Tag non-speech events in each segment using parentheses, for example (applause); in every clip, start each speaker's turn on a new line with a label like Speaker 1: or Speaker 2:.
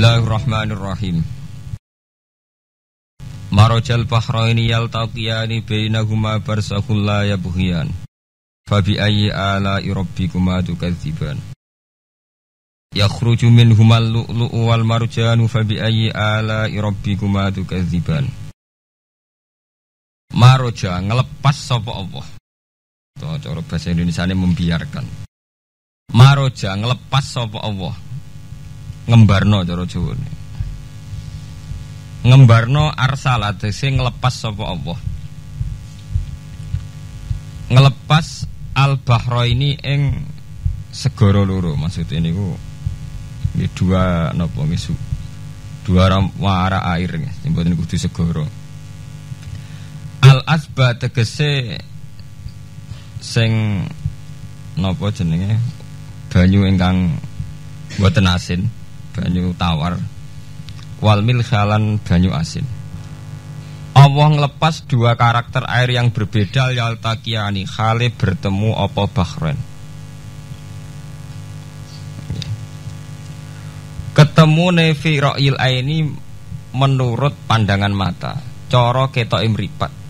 Speaker 1: Bismillahirrahmanirrahim. Marojal bahraini yaltaqiyani bainahuma barzakhul la yabghiyan. Fabi ayyi ala rabbikuma tukadziban. Yakhruju minhumal lu'lu'u wal marjanu fabi ayyi ala rabbikuma tukadziban. Maroja ngelepas sapa Allah. Cara bahasa Indonesia ini membiarkan. Maroja ngelepas sapa Allah ngembarno cara Jawa ngembarno arsala tegese ngelepas sapa Allah. Ngelepas al bahro ini ing segara loro maksudnya niku ini dua napa ngisu dua wara air nggih mboten kudu segara. Al asba tegese sing napa jenenge banyu ingkang boten asin banyu tawar. Wal milhalan banyu asin. Allah ngelepas dua karakter air yang berbeda yaltakiani khale bertemu apa bahrain? Ketemu nevi ro'il ini menurut pandangan mata. Coro ketok imripat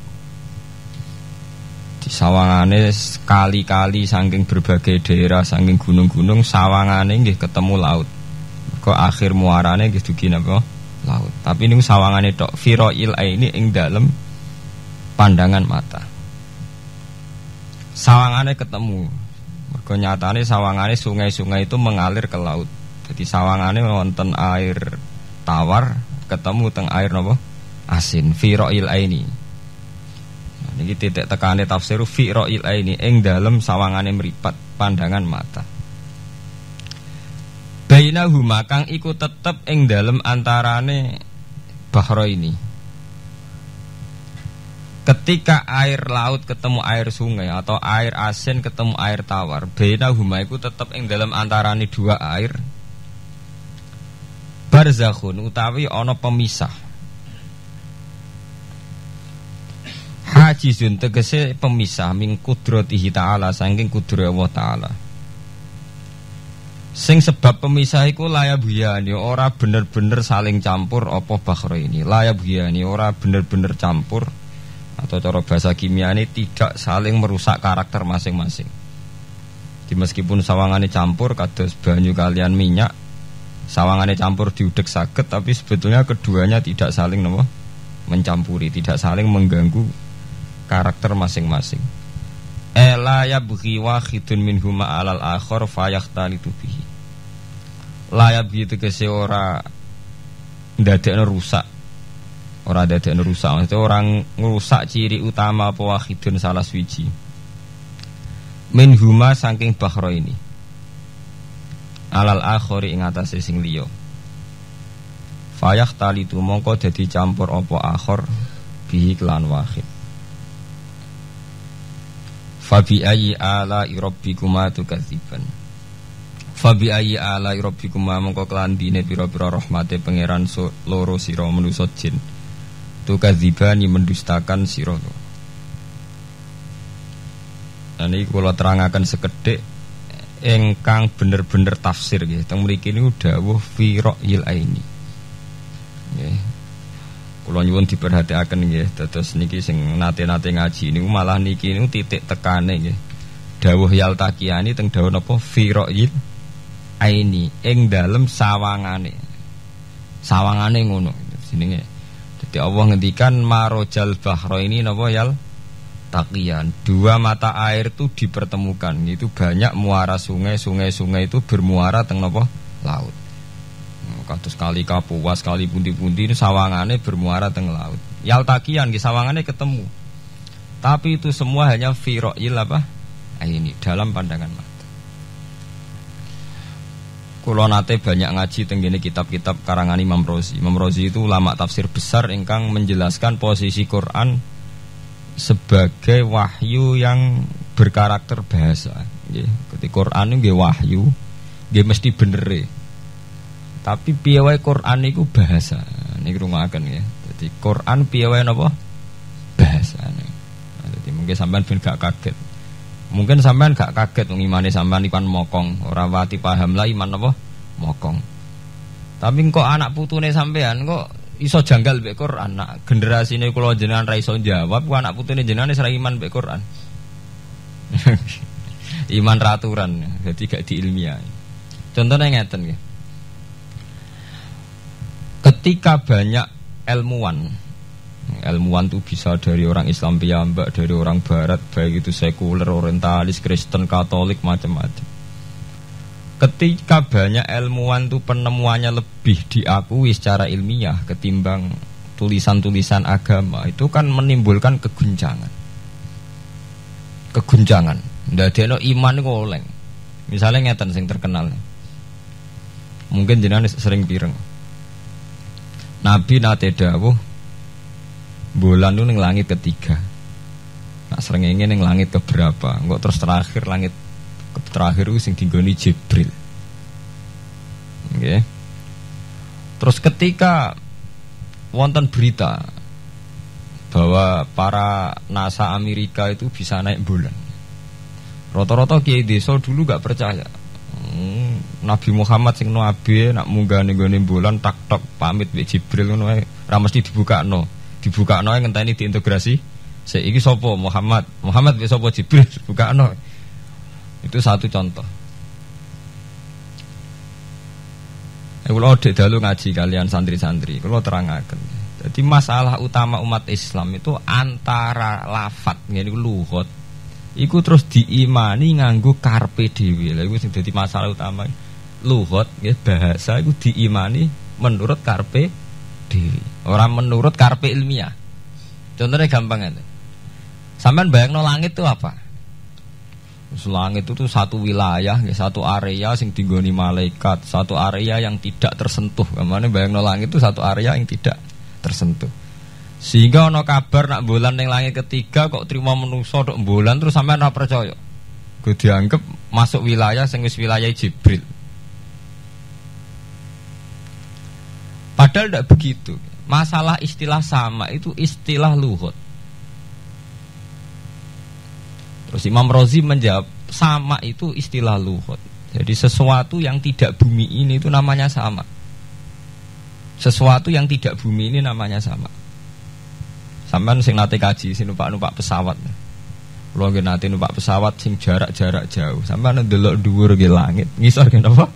Speaker 1: di sawangane sekali-kali saking berbagai daerah saking gunung-gunung sawangane nggih ketemu laut Kok akhir muarane gitu gini apa? Laut. Tapi ini sawangane tok il ini ing dalam pandangan mata. Sawangane ketemu. Mergo nyatane sawangane sungai-sungai itu mengalir ke laut. Jadi sawangane wonten air tawar ketemu teng air napa? Asin. il ini. Nah, ini titik tekane tafsir il ini ing dalam sawangane meripat pandangan mata. Bainahuma kang iku tetep ing dalem antarane bahro ini. Ketika air laut ketemu air sungai atau air asin ketemu air tawar, bainahuma iku tetep ing dalem antarane dua air. Barzakhun utawi ana pemisah. Hajizun tegese pemisah ming kudratihi ta'ala saking kudrat Allah ta'ala. Sing sebab pemisah iku layak buyani ora bener-bener saling campur apa bakhro ini layak buyani ora bener-bener campur atau cara bahasa kimia ini tidak saling merusak karakter masing-masing. Di meskipun sawangannya campur kados banyu kalian minyak sawangannya campur diudek sakit tapi sebetulnya keduanya tidak saling nopo mencampuri tidak saling mengganggu karakter masing-masing. Ela yabghi wahidun minhuma alal akhor fayahtalitu bihi. Layab gitu kese ora ndadekno rusak. Ora ndadekno rusak, maksudnya orang ngerusak ciri utama apa wahidun salah suci. Minhuma saking bakhro ini. Alal akhori ing atase sing liya. Fayahtalitu mongko dadi campur apa akhor bihi kelan wahid. Fabi ayi ala irabbikuma tukadziban Fabi ayi ala irabbikuma mongko kelandine pira-pira rahmate pangeran so, loro sira manusa jin tukadzibani mendustakan sira Nah ini kalau terangkan sekedek engkang bener-bener tafsir gitu. Teng mriki niku dawuh fi ra'yil aini. Kula nyuwun diperhatiaken nggih, dados niki sing nate-nate ngaji niku malah niki niku titik tekane nggih. Dawuh yaltaqiyani teng dawuh napa fira'il aini ing dalem sawangane. Sawangane ngono jenenge. Dadi Allah ngendikan marojal bahro ini napa yal takian dua mata air itu dipertemukan itu banyak muara sungai sungai sungai itu bermuara teng napa laut kados kali Kapuas, kali pundi-pundi ini sawangannya bermuara teng laut. Yaltakian di sawangannya ketemu. Tapi itu semua hanya firoil apa? Nah, ini dalam pandangan mata. Kulo nate banyak ngaji tenggine kitab-kitab karangan Imam Rozi. Imam Rozi itu ulama tafsir besar ingkang menjelaskan posisi Quran sebagai wahyu yang berkarakter bahasa. Ketika Quran ini wahyu, dia mesti bener tapi piye Quran itu bahasa. Niki rungokaken ya. Jadi Quran piye wae napa? Bahasa. Nah, jadi mungkin sampean ben gak kaget. Mungkin sampean gak kaget wong imane sampean ikan mokong, ora wati paham lah iman apa? Mokong. Tapi kok anak putune sampean kok iso janggal mbek Quran. Nak generasine kula jenengan ra jawab, ku anak putune jenengan ra iman mbek Quran. (laughs) iman raturan, jadi gak diilmiah. Contohnya ngeten ya. Ketika banyak ilmuwan ilmuwan itu bisa dari orang Islam piyambak, dari orang Barat, baik itu sekuler, orientalis, Kristen, Katolik, macam-macam. Ketika banyak ilmuwan itu penemuannya lebih diakui secara ilmiah ketimbang tulisan-tulisan agama itu kan menimbulkan keguncangan. Keguncangan. Ndak ada iman itu oleng. Misalnya ngeten sing terkenal. Mungkin jenengan sering pireng. Nabi nate dawuh bulan itu neng langit ketiga. Nah sering ingin neng langit keberapa? Enggak terus terakhir langit terakhir itu sing dinggoni Jibril. Okay. Terus ketika wonten berita bahwa para NASA Amerika itu bisa naik bulan. Roto-roto kiai desa dulu gak percaya. Hmm, Nabi Muhammad sing nabi nak munggah ning bulan tak tok pamit mbek Jibril ngono ae ra mesti dibukakno. Dibukakno ngenteni diintegrasi. Saiki sapa Muhammad? Muhammad wis sapa Jibril (laughs) bukakno. Itu satu contoh. Eh, kalau dek dalu ngaji kalian santri-santri, kalau terangkan. Jadi masalah utama umat Islam itu antara lafat, ini luhut, itu terus diimani nganggu karpe dewi. Lalu itu jadi masalah utama. Luhut, ya, bahasa itu diimani menurut karpe dewi. Orang menurut karpe ilmiah. Contohnya gampang aja. Sampai bayang no langit itu apa? Langit itu satu wilayah, ya, satu area sing tinggoni malaikat, satu area yang tidak tersentuh. Ke mana bayang langit itu satu area yang tidak tersentuh. Sehingga ono kabar nak bulan yang langit ketiga kok terima menuso dok bulan terus sampai nak percaya. Gue dianggap masuk wilayah sing wilayah Jibril. Padahal tidak begitu. Masalah istilah sama itu istilah luhut. Terus Imam Rozi menjawab sama itu istilah luhut. Jadi sesuatu yang tidak bumi ini itu namanya sama. Sesuatu yang tidak bumi ini namanya sama. Sampai sing nate kaji sing numpak-numpak pesawat. Lo nggih nate numpak pesawat sing jarak-jarak jauh. Sampai ndelok dhuwur nggih langit. Ngisor nggih napa?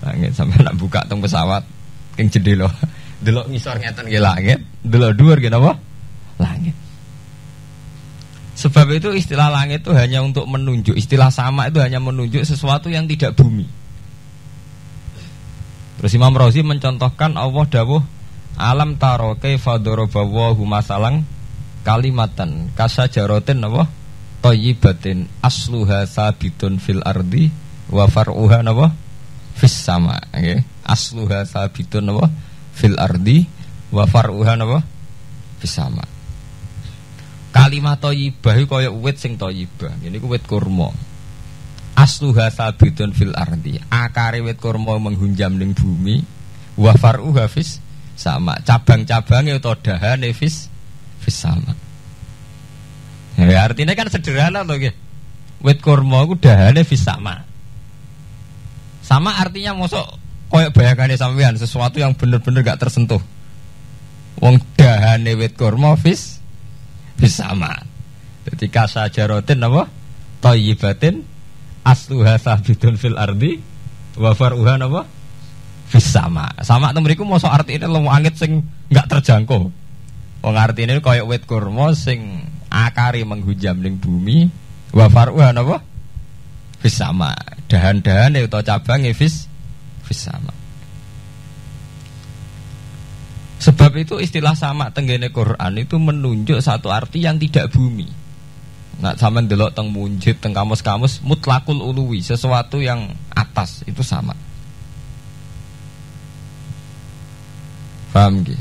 Speaker 1: Langit sampai nak buka tong pesawat king jendela. (laughs) Delok ngisor ngeten nggih langit, delok dhuwur nggih napa? Langit. Sebab itu istilah langit itu hanya untuk menunjuk Istilah sama itu hanya menunjuk sesuatu yang tidak bumi Terus Imam Razi mencontohkan Allah dawuh Alam taro kaifa darabawahu masalang kalimatan kasajarotin apa thayyibatin asluha sabitun fil ardi wa far'uha napa fis sama okay. asluha sabitun apa fil ardi wa far'uha napa fis sama Kalimat thayyibah iku kaya wit sing thayyibah. Ini ku wit kurma. Asluha sabitun fil ardi. Akare wit kurma menghunjam ning bumi. Wa faruha fis sama. Cabang-cabangnya atau dahane fis fis sama. Ya, artinya kan sederhana loh ya. Wit kurma ku dahane fis sama. Sama artinya mosok koyok bayangannya sampean sesuatu yang bener-bener gak tersentuh. Wong dahane wit kurma fis bisama. Jadi kasajarotin apa? Toyibatin asluha sabitun fil ardi wa faruha apa? Bisama. Sama itu mereka mau arti ini lemu angin sing nggak terjangkau. Wong arti ini koyok wet kurma sing akari menghujam ning bumi wa faruha apa? Bisama. Dahan-dahan itu cabang fis bisama. Sebab itu istilah sama tenggene Quran itu menunjuk satu arti yang tidak bumi. Nah, sama delok teng munjid teng kamus-kamus mutlakul uluwi, sesuatu yang atas itu sama. Paham gak?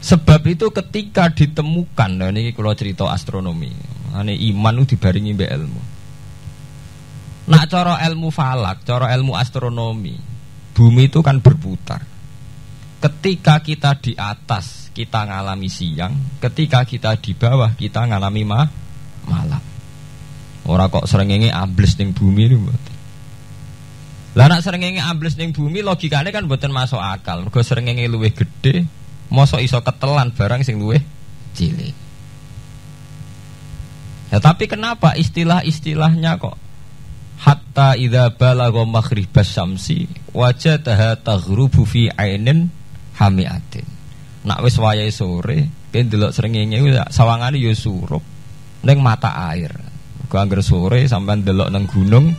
Speaker 1: Sebab itu ketika ditemukan, nah ini kalau cerita astronomi, ini iman itu dibaringi be ilmu. Nak cara ilmu falak, cara ilmu astronomi, bumi itu kan berputar. Ketika kita di atas kita ngalami siang, ketika kita di bawah kita ngalami ma malam. Orang kok sering ini ambles ning bumi buat. Lah nak ambles ning bumi logikane kan mboten masuk akal. Mergo srengenge luwih gedhe, mosok iso ketelan barang sing luwih cilik. Ya tapi kenapa istilah-istilahnya kok hatta idza balagha maghribas syamsi wajadaha taghrubu fi ainin hamiatin. Nak wis wayahe sore, ben delok srengenge sawangane ya surup ning mata air. Kok anggere sore sampean delok nang gunung,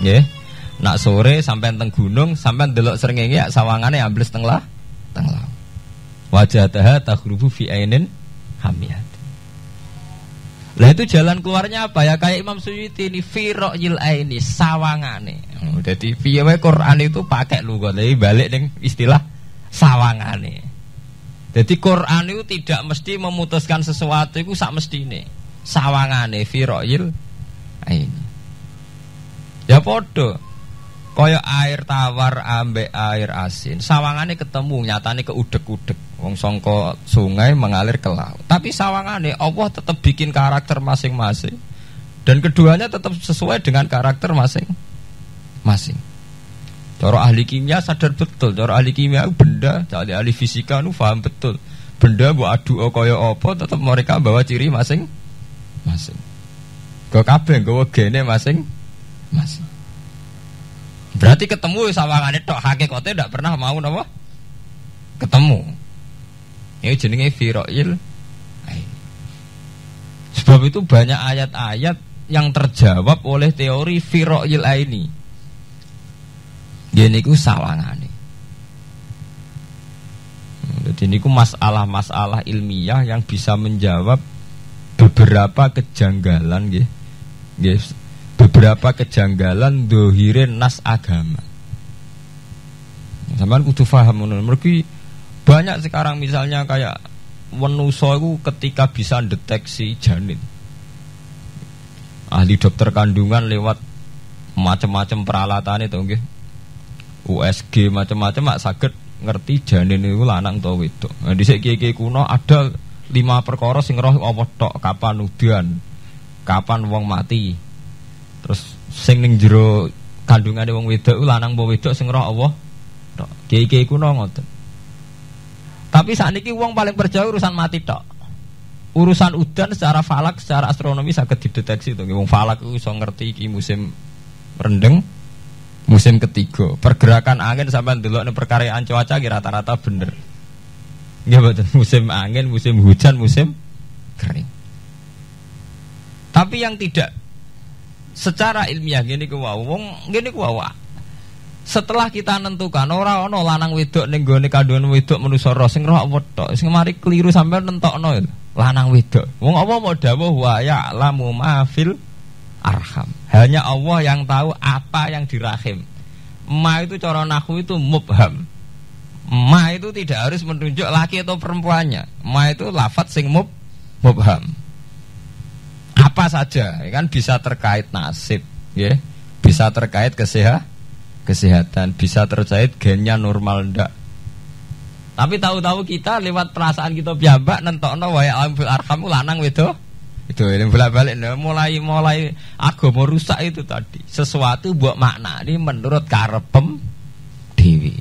Speaker 1: nggih. Nak sore sampai teng gunung, sampai delok srengenge ya sawangane ambles teng lah, teng. Wajah taha takhrubu fi ainin hamiyat. Lah itu jalan keluarnya apa ya kayak Imam Suyuti ini firo yil aini sawangane. Oh, jadi piye Quran itu pakai lugu, tapi balik ning istilah sawangane. Jadi Quran itu tidak mesti memutuskan sesuatu itu sak mestine. Sawangane firo yil aini. Ya podo. Kaya air tawar ambek air asin. Sawangane ketemu nyatane ke udek-udek. Wong songko sungai mengalir ke laut. Tapi sawangane Allah tetap bikin karakter masing-masing. Dan keduanya tetap sesuai dengan karakter masing-masing. Cara ahli kimia sadar betul, cara ahli kimia benda, cara ahli fisika nu paham betul. Benda bu adu kaya apa tetap mereka bawa ciri masing-masing. Kau kabeh gawa gene masing-masing. Berarti ketemu sawangane tok hakikate ndak pernah mau napa? Ketemu. Ini jenenge firoil. Sebab itu banyak ayat-ayat yang terjawab oleh teori firoil ini. Gini ku sawangane. Jadi ini ku masalah-masalah ilmiah yang bisa menjawab beberapa kejanggalan, gitu beberapa kejanggalan dohirin nas agama. Sampai kudu faham Mergi banyak sekarang misalnya kayak menuso itu ketika bisa deteksi janin. Ahli dokter kandungan lewat macam-macam peralatan itu nggih. USG macam-macam mak sakit ngerti janin itu lanang atau itu. Nah, di segi kuno ada lima perkara sing roh apa tok kapan udan, kapan wong mati, Terus sing ning jero kandungane wong wedok lanang apa wedok sing roh Allah tok. Kiai-kiai kuno ngoten. Tapi saat ini wong paling percaya urusan mati tok. Urusan udan secara falak, secara astronomi sangat dideteksi tuh. Wong falak itu so ngerti iki musim rendeng, musim ketiga. Pergerakan angin sampai dulu nih perkaryaan cuaca rata-rata bener. Ya (laughs) betul, musim angin, musim hujan, musim kering. Tapi yang tidak secara ilmiah gini ku wau. Wong gini ku wau setelah kita nentukan ora ono lanang wedok ning gone kandungan wedok manusa roh sing roh tok sing mari keliru sampai nentokno lanang wedok. Wong apa mau dawuh wa ya lamu mafil arham. Hanya Allah yang tahu apa yang dirahim. Ma itu cara nahu itu mubham. Ma itu tidak harus menunjuk laki atau perempuannya. Ma itu lafat sing mub mubham apa saja ya kan? Bisa terkait nasib ya. Bisa terkait kesehat kesehatan. Bisa terkait gennya normal ndak? Tapi tahu-tahu kita lewat perasaan kita biabak nentokno wae alam fil arham lanang wedo. Itu ini bolak balik nah, mulai mulai agama rusak itu tadi. Sesuatu buat makna ini menurut karepem dewi.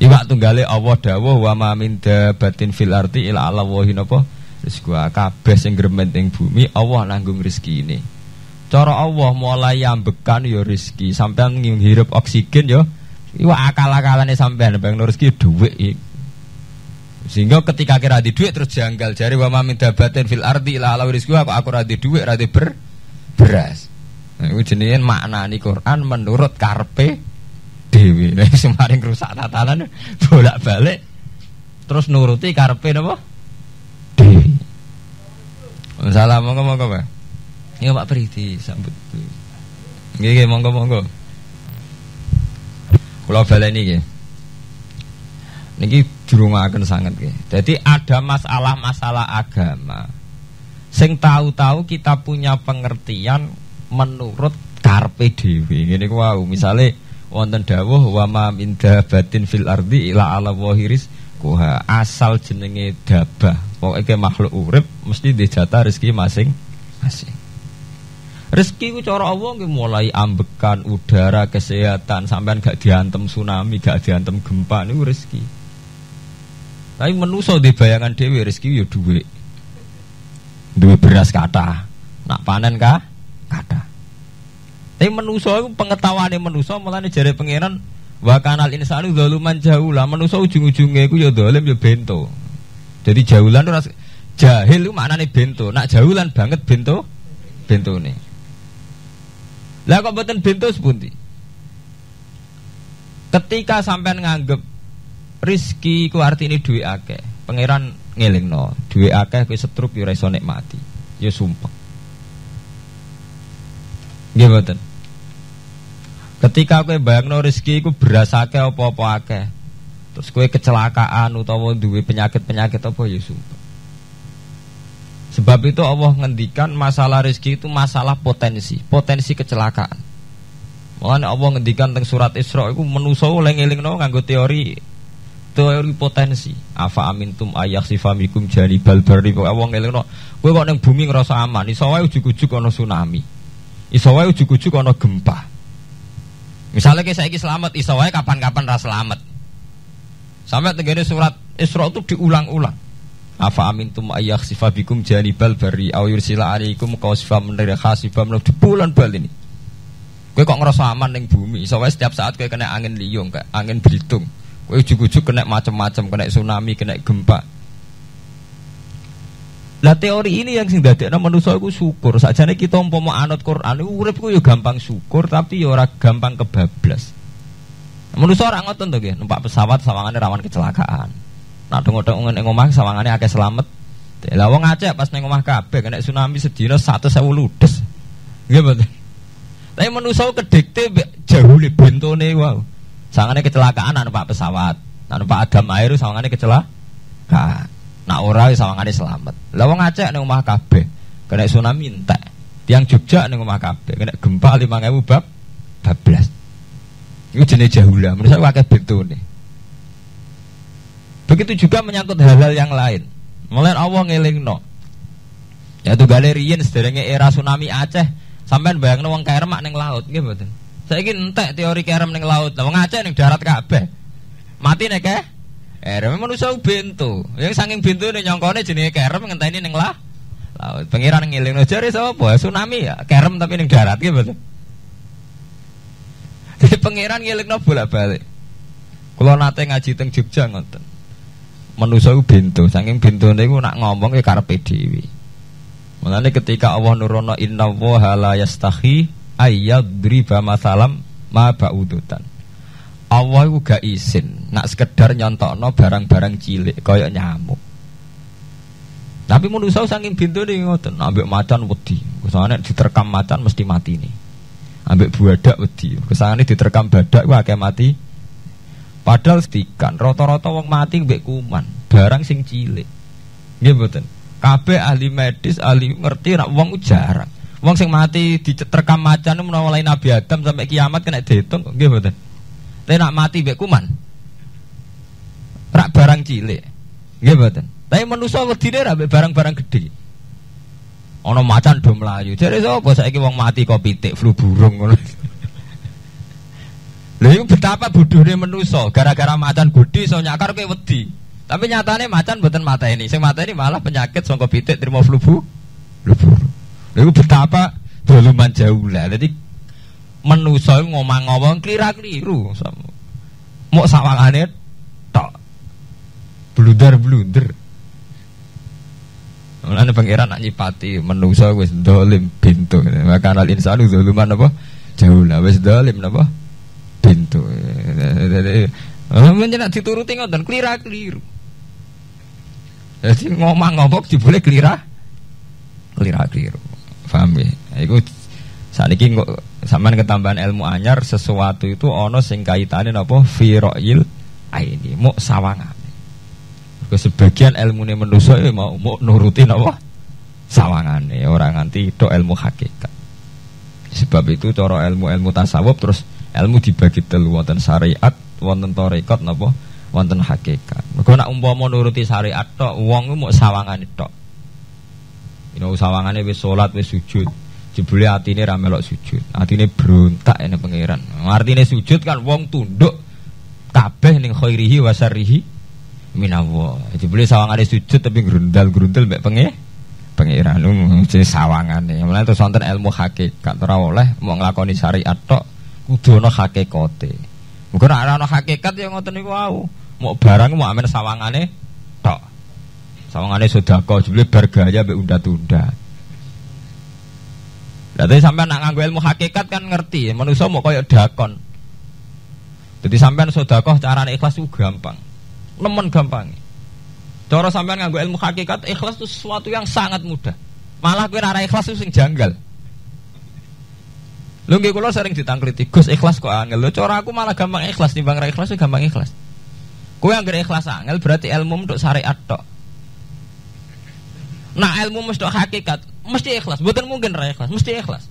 Speaker 1: Iwak tunggale Allah dawuh wa ma min dabatin fil arti ila Allah wahin apa Terus gua kabeh sing gremet ing bumi Allah nanggung rezeki ini. Cara Allah mulai ambekan ya rezeki, sampean ngirup oksigen ya iwa akal-akalane sampean bang rezeki dhuwit Sehingga ketika kira di duit terus janggal jari wa ma min dabatin fil ardi la ala rizku aku aku ra di duit ra ber beras. Nah, itu jenenge maknani Quran menurut karpe dewi. Nah, semaring rusak tatanan bolak-balik terus nuruti karpe napa? Salam monggo monggo Pak. Ya Pak Priti sambut. Nggih nggih monggo monggo. Kula baleni nggih. Niki dirungaken sangat nggih. Jadi ada masalah-masalah agama. Sing tahu-tahu kita punya pengertian menurut karpe dewi. Ngene ku wau, misale wonten dawuh wa ma min dabatin fil ardi ila ala wahiris kuha asal jenenge dabah pokoknya makhluk urip mesti dijata rezeki masing-masing Rezeki ku cara Allah nggih mulai ambekan, udara, kesehatan, sampean gak diantem tsunami, gak diantem gempa niku rezeki. Tapi menuso di bayangan dewi rezeki ya duwe. Duwe beras kata. Nak panen kah? Kata. Tapi menuso pengetahuan menuso malah jari pangeran wa kanal insanu zaluman lah menuso ujung-ujungnya itu ya dolim ya bento. Jadi jaulan itu jahil itu maknanya bento. Nak jaulan banget bento bento nih. Lah kok mboten bentuk sepundi? Ketika sampean nganggep rizki ku artine duwe akeh, pangeran ngelingno, duwe akeh kowe setruk yo iso nikmati. Ya sumpah. Mboten. Ketika kowe bayangno rezeki iku beras akeh apa-apa akeh. Terus kowe kecelakaan utawa duwe penyakit-penyakit apa ya sumpah. Sebab itu Allah ngendikan masalah rezeki itu masalah potensi, potensi kecelakaan. Makanya Allah ngendikan tentang surat Isra itu menuso oleh ngelingno nganggo teori teori potensi. Afa amintum ayak sifamikum jani balbari Allah ngelingno. Kowe kok neng bumi ngerasa aman, iso wae ujug-ujug ana tsunami. Iso wae ujug-ujug ana gempa. Misalnya kayak saya selamat, iso kapan-kapan ras selamat. Sampai tenggene surat Isra itu diulang-ulang. Afa amintum ayyak sifabikum janibal bari aw yursila alaikum qawsifa menir khasifa di bulan bal ini. Kowe kok ngerasa aman ning bumi, soalnya setiap saat kowe kena angin liung, kayak angin belitung. Kowe ujug-ujug kena macam-macam, kena tsunami, kena gempa. Lah teori ini yang sing dadekno manusa iku syukur. Sakjane kita umpama anut Quran urip ku ya gampang syukur tapi ya ora gampang kebablas. Menurut orang ngoten tuh numpak pesawat sawangannya rawan kecelakaan. Nah tunggu tunggu ning omah sawangannya agak selamat. Lah wong aja pas ning omah kabeh kena tsunami sedino satu sewu ludes. Gak betul. Tapi menurut saya kedekte jauh lebih bentuk nih, wow. Sangane kecelakaan nah, numpak pesawat. nah, numpak agam air sangane kecelakaan. Nak ora sangane selamat. Lah wong Aceh ning omah kabeh kena tsunami entek. Tiang Jogja ning omah kabeh kena gempa 5000 bab 12. Ini jenis jahula. Menurut saya wakil nih. Begitu juga menyangkut hal-hal yang lain. Mulai Allah ngelingno. Ya yaitu galerian sederhana era tsunami Aceh sampai bayangin orang kerem neng laut nggih saya ingin entek teori kerem neng laut. orang Aceh ning darat kabeh. Mati nek eh, eh Erem manusia bintu, Yang saking bintu nih nyongkone jenis kerem ngenteni ini lah. Laut. Pengiran ngelingno jare sapa? Tsunami ya kerem tapi ning darat gitu. Jadi pengiran ngiling no bolak-balik. Kalau nate ngaji teng Jogja ngoten. Manusia itu bintu saking bintu niku nak ngomong ya karepe dhewe. Mulane ketika Allah nurono inna wa la yastahi ayyadriba masalam ma ba'udutan. Allah itu gak izin nak sekedar nyontokno barang-barang cilik kaya nyamuk. Tapi manusia saking bintu nih ngoten ambek macan wedi. Kesane diterkam macan mesti mati nih ambek buadak wedi kesane diterkam badak gua akeh mati Padahal setikan rata-rata wong mati mbek kuman, barang sing cilik. Nggih mboten. Kabeh ahli medis, ahli ngerti nek wong jarang. Wong sing mati diterkam macan menawa mulai Nabi Adam sampai kiamat kena dihitung nggih mboten. Tapi nak mati mbek kuman. Rak barang cilik. Nggih mboten. Tapi manusa wedine ra barang-barang gede. Ana macan do mlayu. Jare sapa saiki wong mati kok pitik flu burung ngono. Lha iku betapa bodohnya menuso gara-gara macan gudi so nyakar ke wedi. Tapi nyatane macan mboten mata ini. Sing mata ini malah penyakit sangka pitik terima flu bu. Flu Lha iku betapa doluman jauh lah. Jadi menuso ngomong-ngomong klira-kliru. Mau sawangane tok. Blunder-blunder. Mulane pangeran nak nyipati menuso wis dolim pintu. Maka al insanu doluman apa? Jauh lah wis dolim apa? pintu. Menjenak dituruti ngoten klira keliru. Jadi ngomong ngomong boleh kelira kelira keliru. Paham ya? Iku ini sampean ketambahan ilmu anyar sesuatu itu ono sing kaitane napa firoil ini mau sawangan. Ke sebagian ilmu ini manusia ya mau mau nuruti napa sawangan orang nganti itu ilmu hakikat. Sebab itu cara ilmu-ilmu tasawuf terus ilmu dibagi telu wonten syariat wonten tarekat napa wonten hakikat mergo nak umpama nuruti syariat tok wong mau sawangan tok you know, sawangane wis salat wis sujud Jebule atine ra melok sujud. Atine berontak ene pangeran. Artine sujud kan wong tunduk kabeh ning khairihi wa syarrihi minallah. Jebule sawangane sujud tapi grundal-grundal mbek penge pangeran jenis sawangane. Mulane terus wonten ilmu hakikat ora oleh mau nglakoni syariat tok kudu ana hakikate. Muga ora ana hakikat ya ngoten niku wau. Mau barang mau amen sawangane tok. Sawangane sedekah jebule bar gaya mbek undat-undat. Jadi sampai nak nganggo ilmu hakikat kan ngerti, manusia mau koyok dakon. Jadi sampai sodakoh cara ikhlas itu gampang, nemen gampang. Cara sampai nganggo ilmu hakikat ikhlas itu sesuatu yang sangat mudah. Malah gue nara ikhlas itu sing janggal. Lu nggih kula sering ditangkliti, Gus ikhlas kok angel. Lho cara aku malah gampang ikhlas timbang ra ikhlas gampang ikhlas. Kowe anggere ikhlas angel berarti ilmu untuk syariat tok. Nah ilmu mesti hakikat mesti ikhlas. Bukan mungkin ra ikhlas, mesti ikhlas.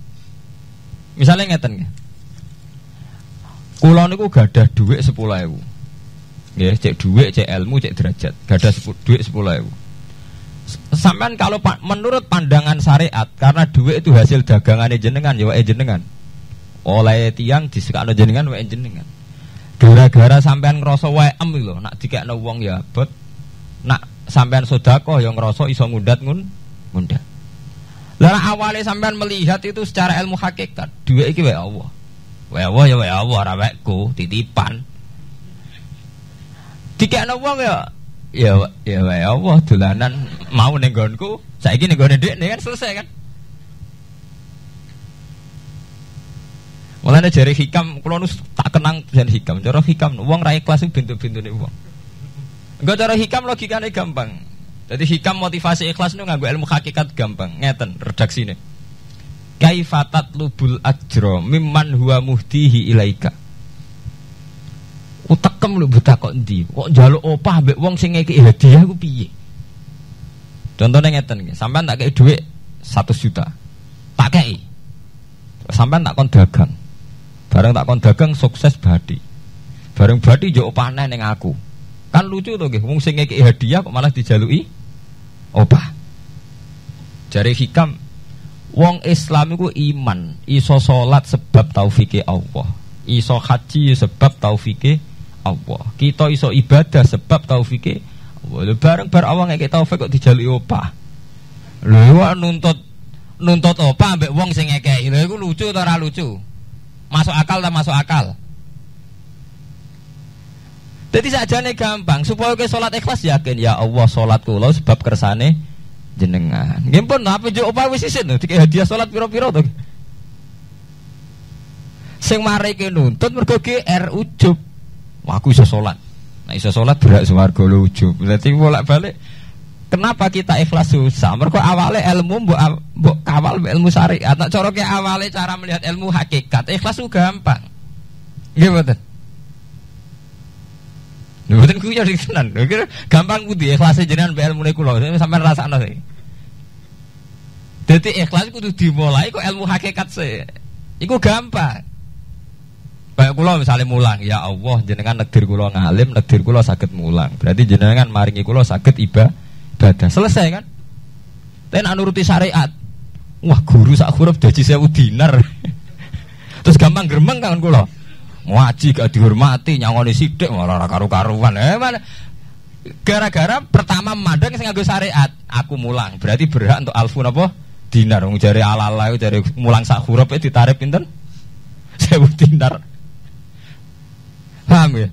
Speaker 1: Misalnya ngeten nggih. Kula niku gadah dhuwit 10.000. Nggih, cek dhuwit, cek ilmu, cek derajat. Gadah dhuwit 10.000. Sampean kalau menurut pandangan syariat karena duit itu hasil dagangannya jenengan ya jenengan. Oleh tiang disekakno jenengan wae jenengan. Gara-gara sampean ngerasa wae em lho, nak dikekno wong ya abot. Nak sampean sedekah ya ngerasa iso ngundat ngun ngundat. Lah awalnya sampean melihat itu secara ilmu hakikat, dua iki wae Allah. Wae Allah ya wae Allah wekku, titipan. Dikekno wong ya ya ya wae Allah dolanan mau ning nggonku, saiki ning nggone dekne kan selesai kan. Mulane jari hikam kula tak kenang jan hikam. Cara hikam wong ra ikhlas bintu-bintune wong. Enggak cara hikam logikane gampang. Jadi hikam motivasi ikhlas itu nganggo ilmu hakikat gampang. Ngeten redaksi ini. Kaifatat lubul ajro mimman huwa muhtihi ilaika. Utekem lu buta kok ndi? Kok jaluk opah mbek wong sing ngeki hadiah ku piye? Contohnya ngeten nggih, sampean tak kei dhuwit 100 juta. Tak kei. Sampean tak kon dagang. Bareng tak kon dagang sukses badi. Bareng badi yo opah ning aku. Kan lucu tuh nggih, wong sing ngeki hadiah kok malah dijaluki opah. Jari hikam wong Islam itu iman, iso salat sebab taufike Allah. Iso haji sebab taufike Allah. Kita iso ibadah sebab taufike Allah. Bareng bar awang ngeke taufik kok dijali opah. Lho nuntut nuntut opah ambek wong sing ngekeki. Lho iku lucu atau ora lucu? Masuk akal tak masuk akal? Jadi nih gampang supaya ke sholat ikhlas yakin ya Allah sholat kulo sebab kersane jenengan. Gimpun apa jo apa wis isin tiga hadiah sholat piro-piro tuh. Sing mari ke nuntut mergo GR ujub. Aku iso sholat. Nah iso sholat berak swarga lo ujub. Berarti bolak-balik Kenapa kita ikhlas susah? Mergo awalnya ilmu mbok mbok kawal ilmu syariat. Nak cara ke awalnya cara melihat ilmu hakikat. Ikhlas itu gampang. Nggih mboten? Mboten kuwi jadi tenan. Kira gampang kudu ikhlas jenengan mbek ilmune kula sampean rasakno sih. Dadi ikhlas kudu dimulai kok ilmu hakikat sih. Iku gampang. Baik kula misalnya mulang, ya Allah jenengan negdir kula ngalim, negdir kula saged mulang. Berarti jenengan maringi kula saged ibadah. Selesai kan? Tapi nak nuruti syariat. Wah, guru sak huruf gaji sewu dinar. (laughs) Terus gampang gremeng kan kula ngaji gak dihormati nyangoni sidik malah karu-karuan eh mana gara-gara pertama madang sing nganggo syariat aku mulang berarti berhak untuk alfun apa dinar wong jare ala-ala jare mulang sak huruf itu ditarik pinten (laughs) sewu dinar paham ya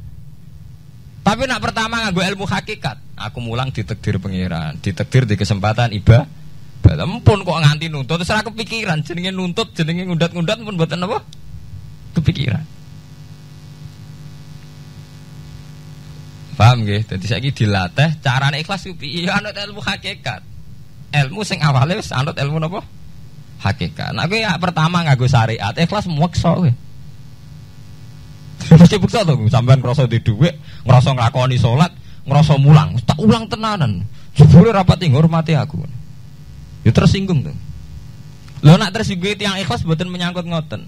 Speaker 1: tapi nak pertama nganggo ilmu hakikat aku mulang ditekdir pangeran ditekdir di kesempatan iba pun kok nganti nuntut terus kepikiran jenenge nuntut jenenge ngundat-ngundat pun buatan apa kepikiran Paham nggih? Dadi saiki dilatih carane ikhlas piye? Ya anut ilmu hakikat. Ilmu sing awale wis anut ilmu napa? Hakikat. Nah kowe ya pertama nganggo syariat, ikhlas kowe. Mesti bukti to, sampean ngrasa di dhuwit, ngrasa nglakoni salat, ngrasa mulang, tak ulang tenanan. Jebule rapati ngurmati aku. Ya tersinggung tuh. Lo nak tersinggung yang ikhlas buatan menyangkut ngoten.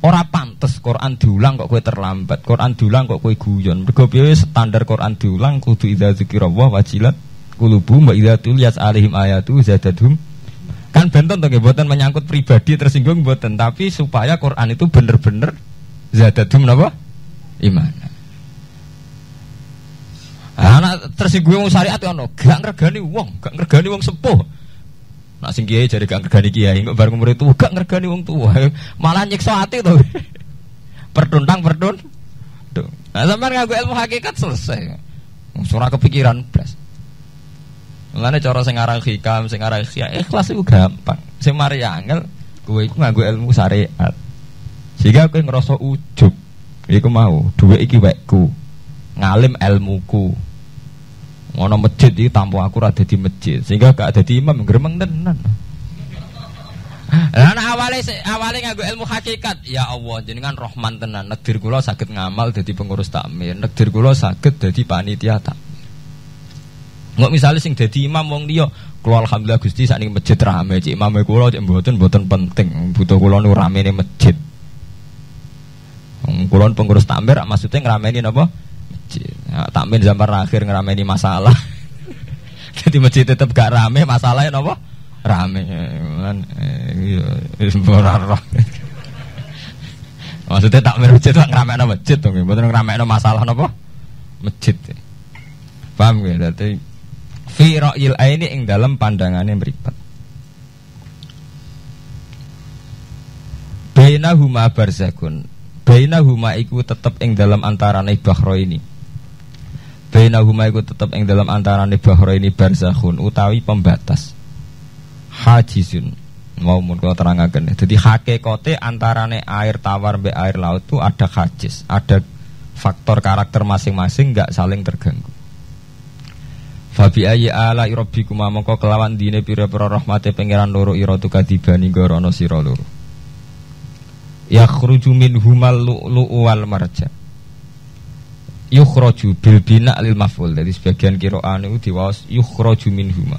Speaker 1: Ora pantes Quran diulang kok kue terlambat. Quran diulang kok kue guyon. Mergo standar Quran diulang kudu idza dzikrullah wajilat qulubu wa idza tuliyat alaihim ayatu zadadhum Kan benton tuh buatan menyangkut pribadi tersinggung buatan, tapi supaya Quran itu bener-bener zadatum apa? Iman. Anak tersinggung syariat ono, gak ngergani wong, gak ngergani wong sepuh. Nak sing kiai jadi gak ngergani kiai, kok bareng murid tua gak ngergani wong tua, (laughs) malah nyiksa hati tuh. (laughs) pertuntang pertun. Nah, sampai ngaku ilmu hakikat selesai. Surah kepikiran plus. Mulane cara sing aran hikam, sing aran ikhlas itu gampang. Sing mari angel kowe iku nganggo ilmu syariat. Sehingga kowe ngerasa ujub. Iku mau, duwe iki wekku. Ngalim ilmuku. Ngono masjid iki tanpa aku ora dadi masjid. Sehingga gak dadi imam gremeng tenan. Lah awale awale nganggo ilmu hakikat, ya Allah jenengan Rahman tenan. Negdir kula saged ngamal dadi pengurus takmir, negdir kula saged dadi panitia takmir. Nggak misalnya sing jadi imam wong dia, kalau alhamdulillah Gusti saat ini masjid rame, cik imam kulo cik mboten mboten penting, butuh kulo nu rame masjid. Kulon pengurus takmir maksudnya ngerameni apa? Masjid. Zaman akhir ngerameni masalah. (laughs) Jadi masjid tetap gak rame, masalahnya apa? Rame. Maksudnya takmir masjid lah ngerameni masjid tuh, bukan ngerameni masalah apa? Masjid. Paham ya? Jadi fi ra'yil aini ing dalam pandangannya meripat Baina huma barzakun Baina huma iku tetep ing dalam antarane bahro ini Baina huma iku tetep ing dalam antarane bahro ini barzakhun utawi pembatas Hajizun mau mun kula terangaken. Jadi hakikate antarane air tawar be air laut itu ada hajiz, ada faktor karakter masing-masing nggak saling terganggu. Fabi ayi ala kuma mongko kelawan dine pira-pira rahmate pangeran loro ira tu kadibani gorono loro. Yakhruju min humal lu'lu wal marja. Yukhraju bil bina lil maf'ul. Jadi sebagian qira'an itu diwaos yukhraju min huma.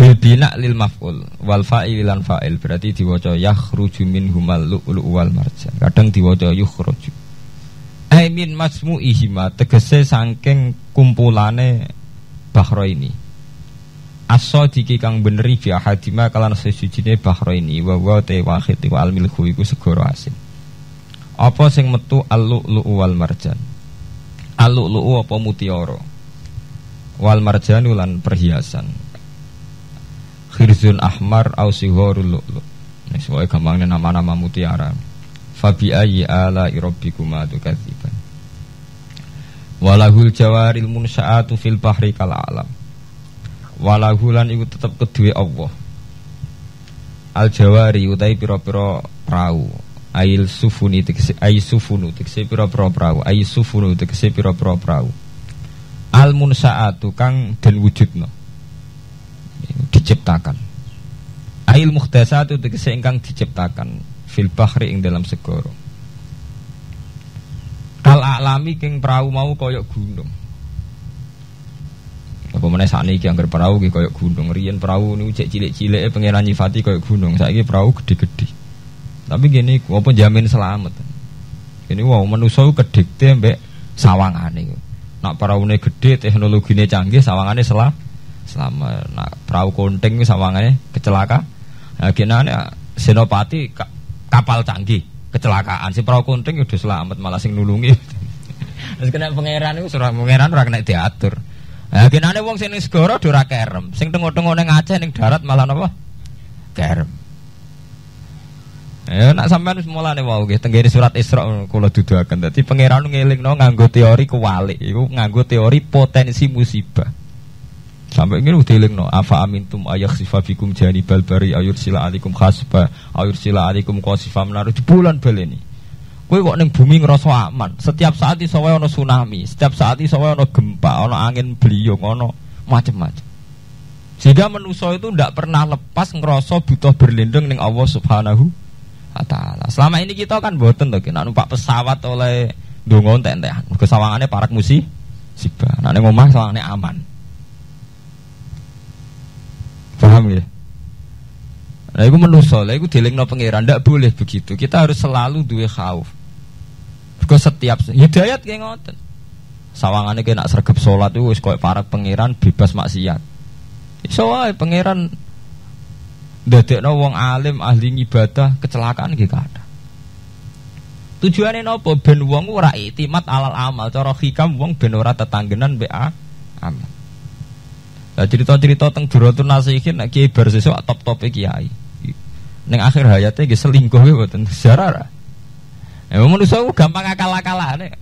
Speaker 1: Bil bina lil maf'ul wal fa'il lan fa'il berarti diwaca yakhruju min humal lu'lu wal marja. Kadang diwaca yukhraju. Aimin masmu ihima tegese sangking kumpulane bahro ini. Aso diki kang beneri fi ahadima kalan sesujine bahro ini wa wa te wahid wa al milku iku segoro asin. Apa sing metu alu lu wal marjan. Alu lu apa mutiara. Wal marjan ulan perhiasan. Khirzun ahmar au sihorul lu'lu. Nek wae gampangnya nama-nama mutiara. Fabi ayyi ala rabbikuma tukadziban Walahul jawaril munsaatu fil bahri kal alam Walahulan iku tetep kedue Allah. Al jawari utai pira-pira prau. Ail sufuni tegese ai sufunu tegese pira-pira prau. Ai sufunu tegese pira-pira prau. Al munsaatu kang den wujudno. Diciptakan. Ail muhdasatu tegese ingkang diciptakan. Fil bahri ing dalam segoro kal alami king perahu mau koyok gunung apa mana saat ini yang perahu ki koyok gunung? Rian perahu ini cek cilik cilik pengiran nyifati koyok gunung. Saya perahu gede gede tapi gini apa jamin selamat? Ini wow manusia kedikte mbek sawangan ini nak perahu ini gede teknologi ini canggih sawangannya selah selama nak perahu konting sawangannya kecelaka nah, gini senopati kapal canggih kecelakaan. Si perahu kunting udah selamat malah sing nulungi. (laughs) Terus kena pangeran itu surah pangeran ora kena diatur nah kinane wong sing segoro ora kerem. Sing tengok-tengok ning Aceh ning darat malah napa? Kerem. Ya nak sampean wis mulane wau nggih tenggene surat Isra kula duduaken. Dadi pangeran ngelingno nganggo teori kewalik. Iku nganggo teori potensi musibah. Sampai ini udah no Afa ayak sifafikum jani balbari ayur sila alikum khasba ayur sila alikum kosifa menaruh di bulan Kue kok neng bumi ngerasa aman. Setiap saat iso wae ono tsunami, setiap saat iso wae ono gempa, ono angin beliung, ono macem-macem. Sehingga manusia itu tidak pernah lepas ngerasa butuh berlindung neng Allah Subhanahu wa taala. Selama ini kita kan boten tuh kita numpak pesawat oleh dongon tenten. Kesawangannya parak musi sibah. Nah neng omah aman. Paham ya? Nah, itu menuso, lah itu no pangeran, tidak boleh begitu. Kita harus selalu duwe khauf. Because setiap hidayat kayak ngoten. Sawangannya kayak nak sergap sholat itu wis para pangeran bebas maksiat. Iso wae pangeran ndadekno wong alim ahli ibadah kecelakaan iki kada. Tujuane napa ben wong ora itimat alal amal, cara hikam wong ben ora tetanggenan mbek amal. Lah cerita-cerita teng Duratun Nasihin nek kiai bar sesuk top-tope kiai. Ning akhir hayatnya nggih selingkuh kuwi mboten sejarah. Emang manusia gampang akal-akalan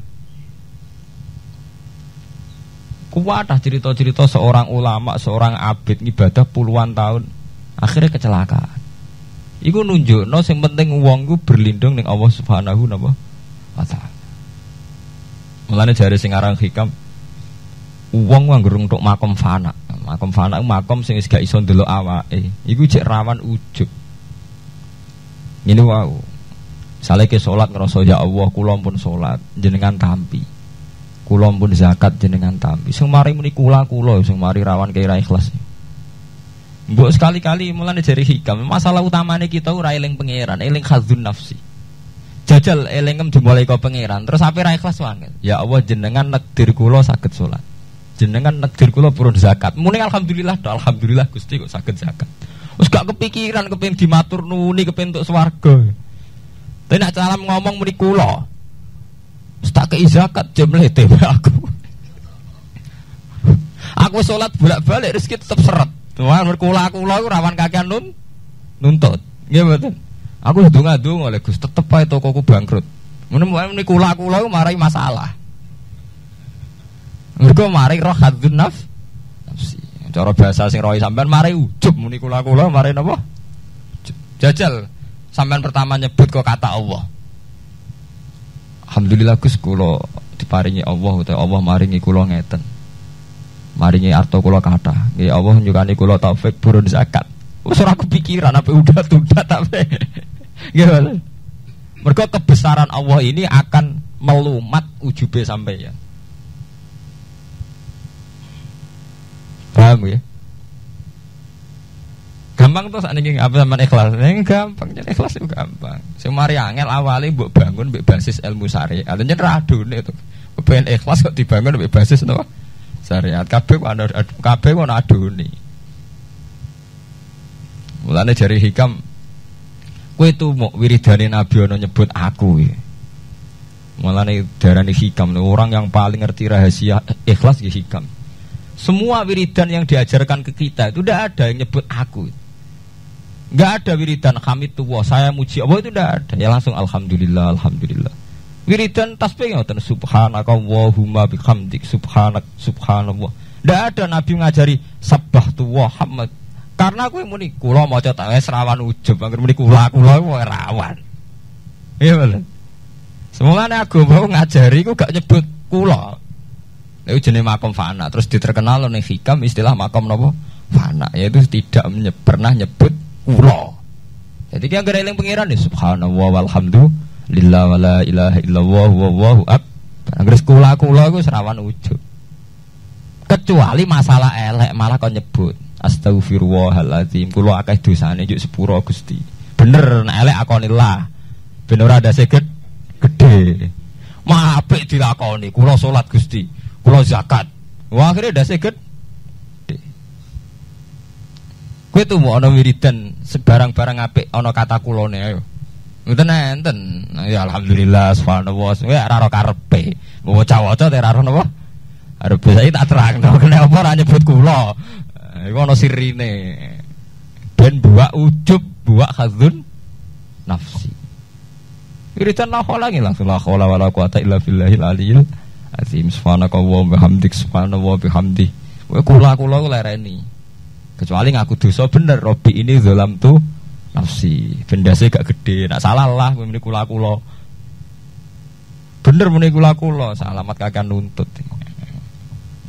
Speaker 1: Kuat cerita-cerita seorang ulama, seorang abid ibadah puluhan tahun, akhirnya kecelakaan. Iku nunjuk, no, yang penting uang gue berlindung dengan Allah Subhanahu wa taala. Mulane jari sing hikam uang uang gerung untuk makom fana. Makom fana makom sing gak iso ndelok awake. Iku cek rawan ujub. Ini wow. Misalnya ke sholat ngerasa ya Allah, kulon pun sholat, jenengan tampi. Kula pun zakat jenengan tampi. Sing mari muni kula kula sing mari rawan kira ikhlas. Mbok sekali-kali mulane jari hikam. Masalah utamanya kita ora eling pangeran, eling khazun nafsi. Jajal elingem dimulai kau pangeran, terus apa ra ikhlas wangen. Ya Allah jenengan nekdir kula saged salat. Jenengan nekdir kula purun zakat. Muni alhamdulillah do alhamdulillah Gusti kok saged zakat. Wis gak kepikiran kepengin dimatur nuni kepengin untuk swarga. Tapi nak salam ngomong muni kula. Tak kei zakat itu aku. Aku sholat bolak-balik rezeki tetap seret. Tuhan berkula kula aku rawan kakean nun nuntut. Iya betul. Aku ngadu oleh Gus tetep ae tokoku bangkrut. Mun ini kula kula marai masalah. Mergo marai roh hadzun naf. Cara bahasa sing rohi sampean marai ujub muni kula kula marai napa? Jajal sampean pertama nyebut kok kata Allah. Alhamdulillah Gus kula diparingi Allah utawa Allah maringi kula ngeten. Maringi arto kula kata. Ya Allah nyukani kula taufik burun zakat. Wis ora kepikiran apa udah tudat tapi. (laughs) Gimana? Mereka kebesaran Allah ini akan melumat ujube sampai. Paham ya? Gampang tuh saat ini apa sama ikhlas? Ini gampang, jadi ikhlas itu gampang. Semari angel awalnya buat bangun buat basis ilmu syariat. Artinya radu nih tuh. Pengen ikhlas kok dibangun buat basis tuh syariat. Kabeh ada kabeh adu nih. Mulanya dari hikam, kue itu mau wiridani Nabi ono nyebut aku ya. Mulanya darani hikam orang yang paling ngerti rahasia ikhlas ya hikam. Semua wiridan yang diajarkan ke kita itu udah ada yang nyebut aku. Nggak ada wiridan hamid tuwa, saya muji Allah itu tidak ada. Ya langsung alhamdulillah, alhamdulillah. Wiridan tasbih ngoten subhanaka wahumma bihamdik subhanak subhanallah. Tidak ada nabi ngajari sabah tuwa hamad. Karena aku muni kula maca tak wis rawan ujub, angger muni kula kula rawan. Iya bener. Aku mau ngajari aku gak nyebut kula. Itu jenis makom fana Terus diterkenal oleh hikam istilah makom nopo fana Yaitu tidak menye pernah nyebut kula. Jadi dia gara eling pangeran ya subhanallah walhamdulillah wala ilaha illallah wallahu akbar. Anggere kula kula iku serawan ujub. Kecuali masalah elek malah kau nyebut astagfirullahaladzim kula akeh dosane juk sepuro Gusti. Bener nek elek akonillah. Ben ora ada seket gede. Mapik dilakoni kula salat Gusti, kula zakat. Wah akhirnya ada seket Kue tuh mau ono wiridan sebarang-barang apik ono kata kulone ayo. Ngoten enten. Ya alhamdulillah subhanallah. Ya ora karepe. Waca-waca teh ora napa? Arep saya tak kena apa ora nyebut kula. Iku ono sirine. Ben buak ujub, buak khadzun nafsi. Wiridan la lagi langsung la haula wala quwata illa billahil aliyil azim. Subhanaka wa bihamdik subhanallah bihamdi. Kowe kula-kula lereni. Kecuali ngaku dosa bener, Robi ini dalam tuh nafsi. Benda saya gak gede, nak salah lah, ini kula kula. Bener muni kula kula, salamat kakak nuntut.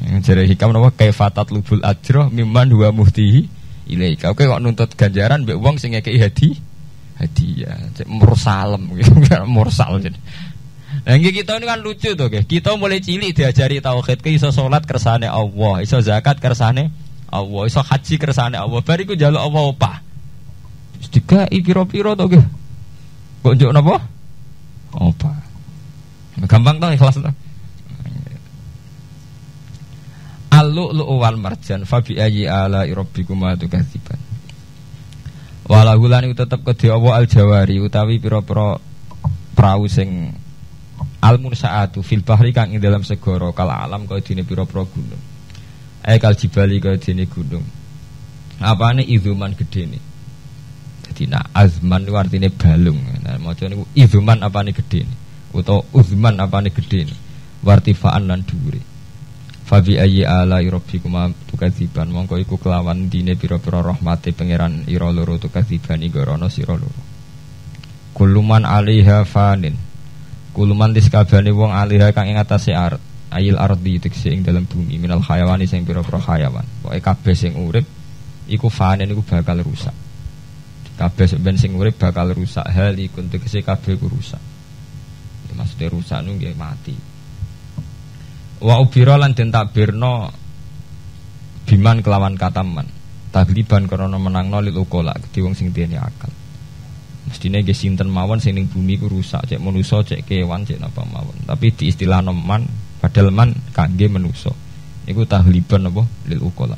Speaker 1: Jadi hikam nama kaifatat lubul ajroh mimman dua muhtihi ilaika. Oke kok nuntut ganjaran mbek wong sing ngekeki hadi hadiah. Cek mursalem gitu, (laughs) mursal jadi. Nah, kita ini kan lucu tuh, kita mulai cilik diajari tauhid, ke iso sholat kersane Allah, iso zakat kersane Allah iso haji kersane Allah. Bariku jaluk Allah apa i piro-piro to nggih. Kok njuk napa? Apa? Gampang to ikhlas al al-lu'lu'u wal marjan fa bi ayyi ala. Walahu lan iku tetep kedhe apa al-jawari utawi pira-pira prau sing al munsaatu fil bahri kang ing dalam segara kal alam kaya dene pira-pira gunung. Ae kal jibali kaya dene gunung. Apane izuman gedene. Dadi nak azman itu artinya balung. Nah, maca niku izuman apane gedene utawa uzman apane gedene. Wartifaan lan dhuwure. Fabi ayyi ala rabbikuma tukadziban mongko iku kelawan dine pira-pira rahmate pangeran ira loro tukadziban igorono sira loro. Kuluman alaiha fanin. Kuluman diskabane wong alaiha kang ing atase art ayil ardi tekse ing dalam bumi minal hayawani sing pira-pira hayawan. Pokoke kabeh sing urip iku fanin iku bakal rusak. Kabeh ben sing urip bakal rusak hal iku tegese kabeh ku rusak. Ya, maksudnya rusak nu mati. Wa ubira lan den takbirno biman kelawan kataman. Tagliban karena menangno lil ukola gede wong sing duweni akal. Mestine nggih sinten mawon sing ning bumi ku rusak, cek manusa, cek kewan, cek napa mawon. Tapi di istilah man padahal man kangge manusa. Iku tagliban apa lil ukola.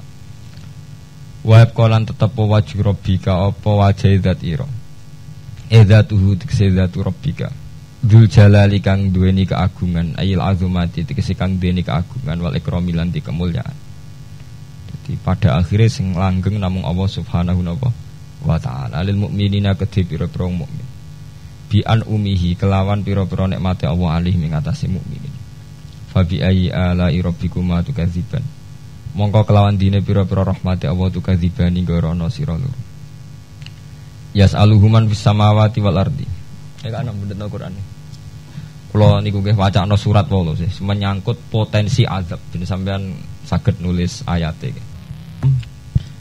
Speaker 1: Wa kolan tetep wajib rabbika apa wajah zat ira. Edzatuhu tikse zatu rabbika. Dul jalali kang duweni keagungan ayil azumati tegese kang duweni keagungan wal ikrami lan kemuliaan. Jadi pada akhirnya sing langgeng namung Allah Subhanahu wa taala lil mukminina kedhe pira-pira mukmin. Bi an umihi kelawan pira-pira nikmate Allah alih ing atase mukminin. Fa bi ayyi ala rabbikuma tukadziban. Mongko kelawan dine pira-pira rahmate Allah tukadzibani gorono sira loro. Yas'aluhuman fis samawati wal ardi. Ya kan bener Quran. Kalau niku nggih wacana surat wae sih menyangkut potensi azab. Jadi sampean saged nulis ayat iki.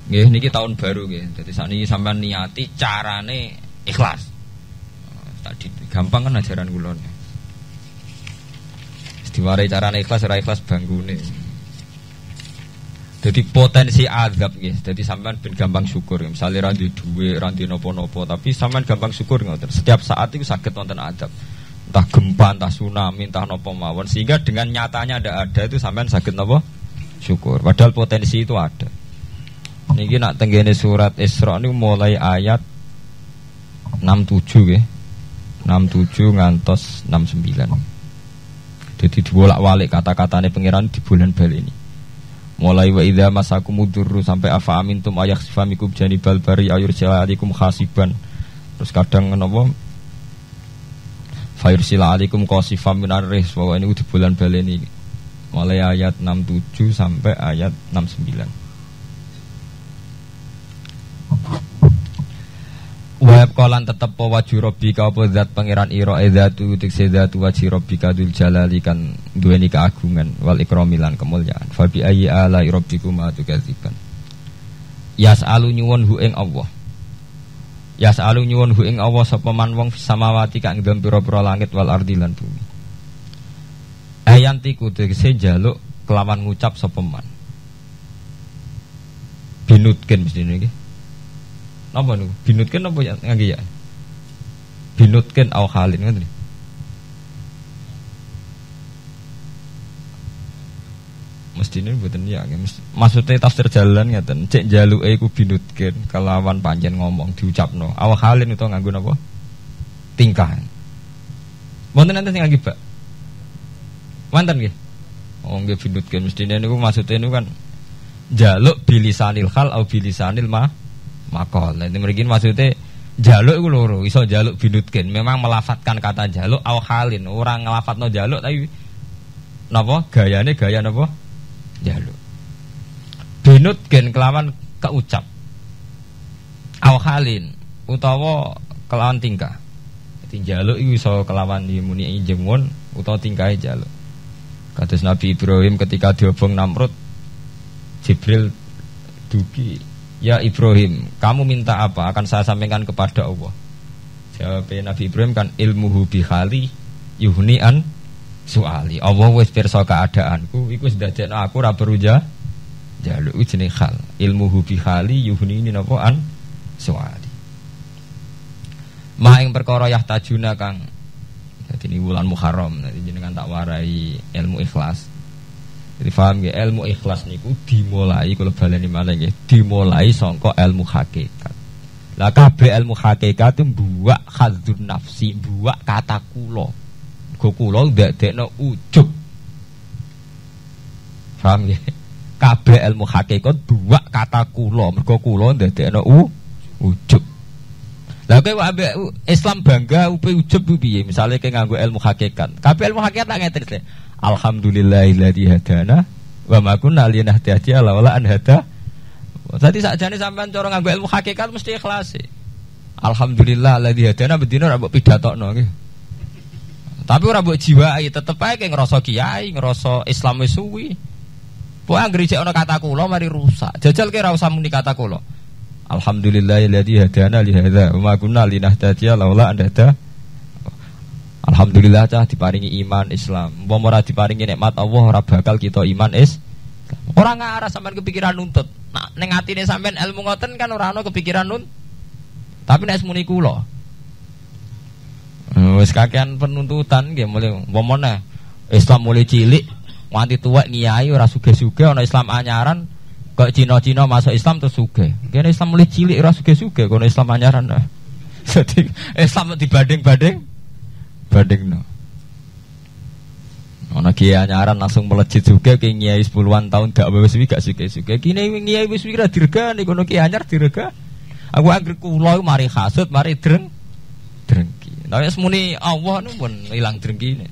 Speaker 1: Nggih niki tahun baru nggih. Jadi sakniki sampean niati carane ikhlas. Tadi gampang kan ajaran kula. Diwarai carane ikhlas ora ikhlas banggune. Jadi potensi azab nggih. Jadi sampean ben gampang syukur. Misalnya ra duwe, ra nopo-nopo, tapi sampean gampang syukur ngoten. Setiap saat itu sakit wonten azab entah gempa, entah tsunami, entah nopo mawon sehingga dengan nyatanya ada ada itu sampean sakit nopo syukur. Padahal potensi itu ada. Niki nak tenggene surat Isra ini mulai ayat 67 ya. 67 ngantos 69. Jadi dibolak-balik kata-katanya pangeran di bulan bal ini. Mulai wa idza masakumudurru sampai afa amintum ayakhsifamikum janibal bari ayur alaikum khasiban. Terus kadang napa Fairsila alikum qasifam minar ris Bahwa ini di bulan baleni Mulai ayat 67 sampai ayat 69 Wahab kolan tetep po waju robbika apa zat pangeran iro edatu utik sedatu wajhi robbika dul jalali kan duweni keagungan wal ikromilan kemuliaan fabi ayi ala robbikuma tukadziban Yas'alu nyuwun hu ing Allah Ya selalu nyuwun hu ing Allah sapa man wong samawati kang dalem pira-pira langit wal ardi lan bumi. Ayanti tegese jaluk kelawan ngucap sapa man. Binutken mesti niki. Napa niku? Binutken napa ya? Ngangge ya? Binutken au halin ngoten. ini buatan ya maksudnya tafsir jalan ngeten cek jalu iku binutkin kelawan panjen ngomong diucap no awak halin itu nganggu apa tingkah. Wonten nanti gibak mantan gih oh nggih binutkin mesti ini maksudnya ini kan jaluk bilisanil hal au bilisanil ma makol nanti mereka maksudnya jaluk itu loro iso jaluk binutkin memang melafatkan kata jaluk awak halin. Orang ngelafat no jaluk tapi napa? Gayane gaya napa? Jaluk. Binut gen kelawan keucap. Awhalin utawa kelawan tingkah. Jadi jaluk itu iso kelawan dimuni jengun utawa tingkah jaluk. Kata Nabi Ibrahim ketika diobong Namrud Jibril dugi Ya Ibrahim kamu minta apa akan saya sampaikan kepada Allah? Jawab Nabi Ibrahim kan ilmuhu bihali yuhnian soali Allah wis pirsa keadaanku iku wis dadekno aku ora perlu ja jaluk jenenge hal ilmu hubi hali yuhni ini napa an soali ma ing perkara yahtajuna kang dadi ini wulan Muharram dadi jenengan tak warai ilmu ikhlas Jadi paham ya ilmu ikhlas niku dimulai kalau baleni malah ya dimulai songko ilmu hakikat. Lah kabeh ilmu hakikat itu buak khadzun nafsi, buak kata kulo. Go kulo ndadekno ujub. Paham ya? Kabeh ilmu hakikat buak kata kulo, mergo kulo ndadekno u ujub. Lah kowe Islam bangga upe ujub piye? Misale kowe nganggo ilmu hakikat. Kabeh ilmu hakikat tak ngeten Alhamdulillahilladzi hadana wa ma kunna linahtadiya laula an hada. Tadi sakjane sampean cara nganggo ilmu hakikat mesti ikhlas. Alhamdulillah alladzi hadana bedino ra mbok pidatokno nggih. Tapi ora mbok jiwai tetep ae ke ngrasa kiai, ngrasa Islam wis suwi. Pokoke anggere jek ana kata kula mari rusak. Jajal ke ora usah muni kata kula. Alhamdulillahilladzi hadana li hadza wa ma kunna linahtadiya an hada. Alhamdulillah cah diparingi iman Islam. Umpama ora diparingi nikmat Allah ora bakal kita iman is. Ora ngarah sampean kepikiran nuntut. Nah, ning atine sampean ilmu ngoten kan ora ana kepikiran nuntut. Tapi nek muni kula. Eh, wis kakean penuntutan nggih mulai umpama Islam mulai cilik nganti tuwek ngiyai ora suge-suge ana Islam anyaran kok Cina-Cina masuk Islam terus suge. Kene Islam mulai cilik ora suge-suge kono Islam anyaran. (laughs) Jadi Islam dibanding-banding bandingno. Ana kiai anyaran langsung melejit juga ke kiai 10-an tahun gak wis gak suke-suke. Kini kiai wis wira dirga nih kono kiai anyar dirga. Aku anggere kula mari hasud, mari dreng drengki. Nah wis muni Allah nu pun ilang drengkine.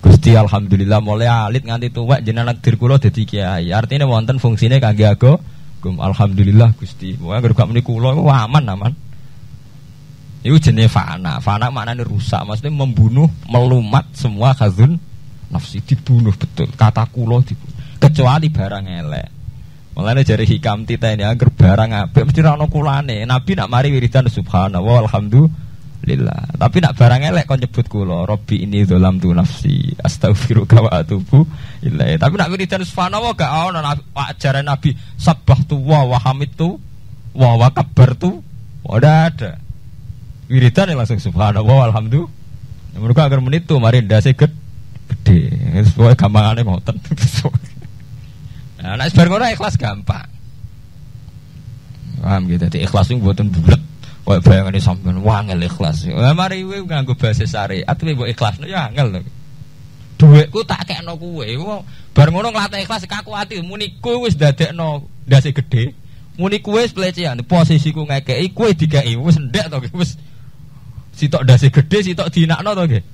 Speaker 1: Gusti alhamdulillah mulai alit nganti tuwek jenengan dir kula dadi kiai. Artinya wonten fungsine kangge aku. Alhamdulillah Gusti. Wah gak muni kula aman aman. Itu jenis fana. Fana maknanya rusak, maksudnya membunuh, melumat semua khazun nafsi dibunuh betul. Kata kulo dibunuh. Kecuali barang elek. Mulane jari hikam tita ini agar barang apik mesti rano kulane. Nabi nak mari wiridan subhanallah alhamdulillah. Tapi nak barang elek kau nyebut kulo. Robbi ini dalam tu nafsi. Astaghfiruka wa atubu ilaih. Tapi nak wiridan subhanallah gak ono ajaran Nabi sabah tu wa wa hamid tu wa wa tu. Udah ada wiridan yang langsung subhanallah alhamdulillah. Mereka agar menit tuh mari ndase gede. Gede sesuai gampangane moten (laughs) nah nek sebar ngono ikhlas gampang. Paham gitu? Jadi ikhlas itu buatan bulat bayangan ini sampean wangel ikhlas. Nah, mari we nganggo bahasa syariat tapi buat ikhlas ya angel lho. Duitku tak kekno kowe. Bar ngono nglatih ikhlas kaku ati. Muni kowe wis dadekno ndase gede. Muni wis pelecehan. Posisiku ngekeki kowe dikeki wis ndek to wis Sitok dasi gede, sitok dinakno to nggih.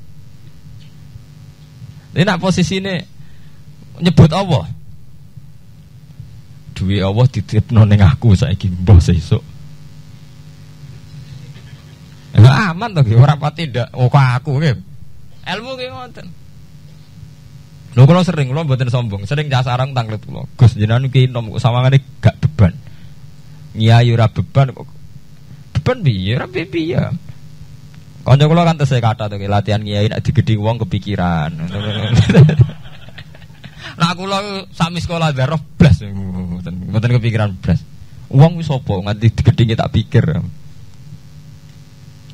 Speaker 1: Ini nak posisine nyebut Allah. Duwe Allah dititipno ning aku saiki mbah sesuk. Enggak aman to ora pati ndak oh aku nggih. Ilmu ki ngoten. Lho kula sering kula mboten sombong, sering jasarang tanglet kula. Gus jenengan ki nom sawangane gak beban. Nyai ora beban kok. Beban piye? Ora piye. Kanca kula kan tesih kata tuh latihan kiai nek digedhi wong kepikiran. (laughs) Nah kula sami sekolah darah blas mboten kepikiran blas. Wong wis sapa nganti digedhi tak pikir.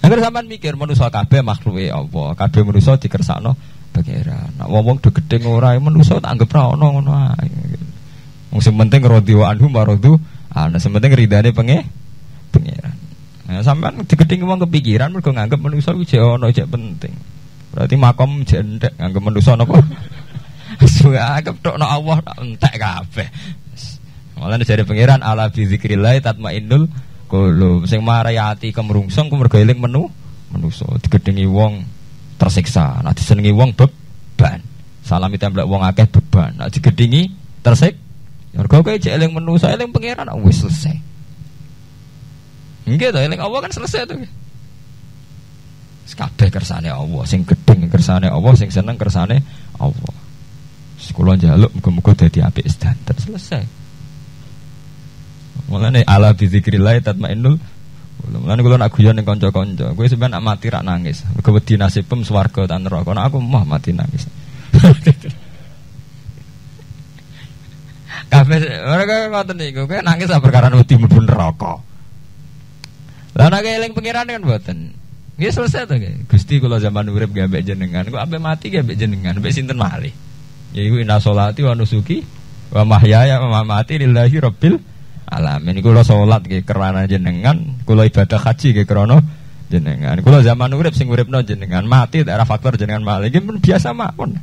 Speaker 1: Agar sampean mikir manusa kabeh makhluke apa? Kabeh manusa dikersakno pangeran. Nek wong-wong do gedhe ora manusa tak anggap ra ono ngono ae. Wong sing penting radhiwa anhu maradu, ana sing penting ridane penge pangeran. Nah, sampean digeding wong kepikiran mergo nganggep manusa kuwi jek ono jek penting. Berarti makom jendek nganggep manusa napa? (laughs) Anggap tokno Allah entek kabeh. Malah dari pangeran ala bi zikrillah tatmainnul qulub. Sing marai ati kemrungsung ku mergo eling menu manusa digedingi wong tersiksa. Nah disenengi wong beban. Salam temblek wong akeh beban. Nah digedingi tersik. Mergo kowe jek eling manusa eling pangeran wis selesai. Enggak tuh, eling Allah kan selesai tuh. Kabeh kersane Allah, sing gedeng kersane Allah, sing seneng kersane Allah. Sekolah jaluk muga-muga dadi apik sedanten selesai. Mulane ala bi zikrillah tatmainnul Mulane kula nak guyon ning kanca-kanca, kowe sampeyan nak mati rak nangis. Mergo wedi nasibem swarga ta neraka. Nek aku mah mati nangis. (laughs) Kabeh mereka ngoten niku, kowe nangis perkara wedi mlebu neraka. Lah nek eling pangeran kan mboten. Nggih selesai to nggih. Gusti kula zaman urip nggih ambek jenengan, kok ambek mati nggih ambek jenengan, ambek sinten malih. Ya iku inna sholati wa nusuki wa mahyaya wa mamati lillahi rabbil alamin. Kula salat nggih kerana jenengan, kula ibadah haji nggih krana jenengan. Kula zaman urip sing uripno jenengan, mati daerah faktor jenengan malih. Pun biasa mawon.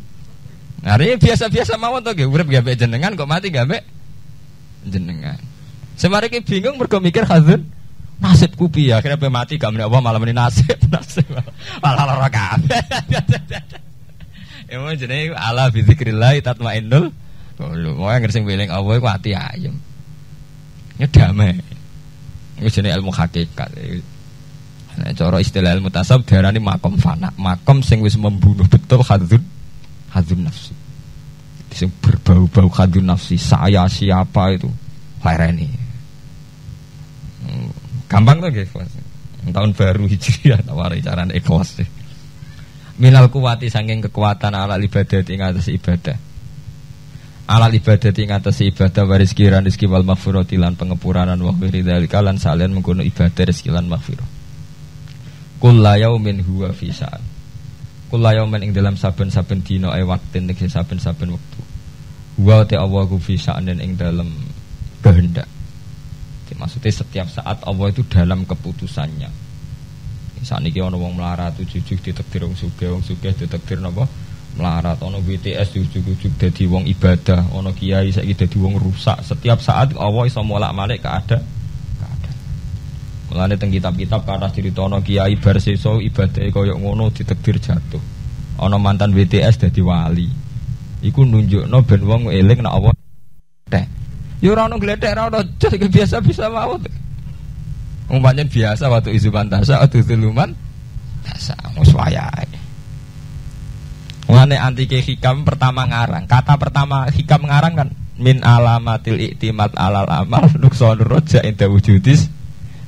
Speaker 1: Nah, ini biasa-biasa mawon to nggih urip gawe jenengan kok mati gawe jenengan. Semari bingung mergo mikir nasib kupi ya akhirnya mati gak menapa malam ini nasib (laughs) nasib malah lara kabeh. Ya mau jenenge ala bi zikrillah tatmainnul qulub. Mau ngersing weling Allah iku ati ayem. Ya damai. Iku jenenge ilmu hakikat. Nah, cara istilah ilmu tasawuf diarani makom fana, makom sing wis membunuh betul hadzun hadzun nafsi. Sing berbau-bau hadzun nafsi, saya siapa itu? Lereni. Gampang tuh guys, tahun baru hijriah tawari carane ikhlas. Minal kuwati sanging kekuatan ala ibadah ing atas ibadah. Ala ibadah ing atas ibadah waris kiran rizki wal maghfirati lan pengepuranan wa dzalika lan salian mengkono ibadah rizki lan maghfirah. Kullu yaumin huwa fi sa'an. Kullu yaumin ing dalam saben-saben dina ay waktin ning saben-saben wektu. Wa te Allah ku fi sa'an ing dalam kehendak. Maksudnya setiap saat Allah itu dalam keputusannya. Saat ini ono wong melarat jujuk ditektir wong suge wong suge ditektir nopo melarat. Ono BTS jujuk jujuk jadi wong ibadah. Ono kiai saya jadi wong rusak. Setiap saat Allah iso molak malik keada mulane teng kitab-kitab kata cerita ono kiai berseso ibadah koyok ngono ditektir jatuh. Ono mantan BTS jadi wali. Iku nunjuk no ben wong eling nak Allah teh yo ora ono gledek ora ono biasa bisa mau Umpamanya biasa waktu isu pantasa, waktu luman, biasa muswayai. Mengenai antike hikam pertama ngarang. Kata pertama hikam ngarang kan min alamatil iktimat alal amal nukson roja inda wujudis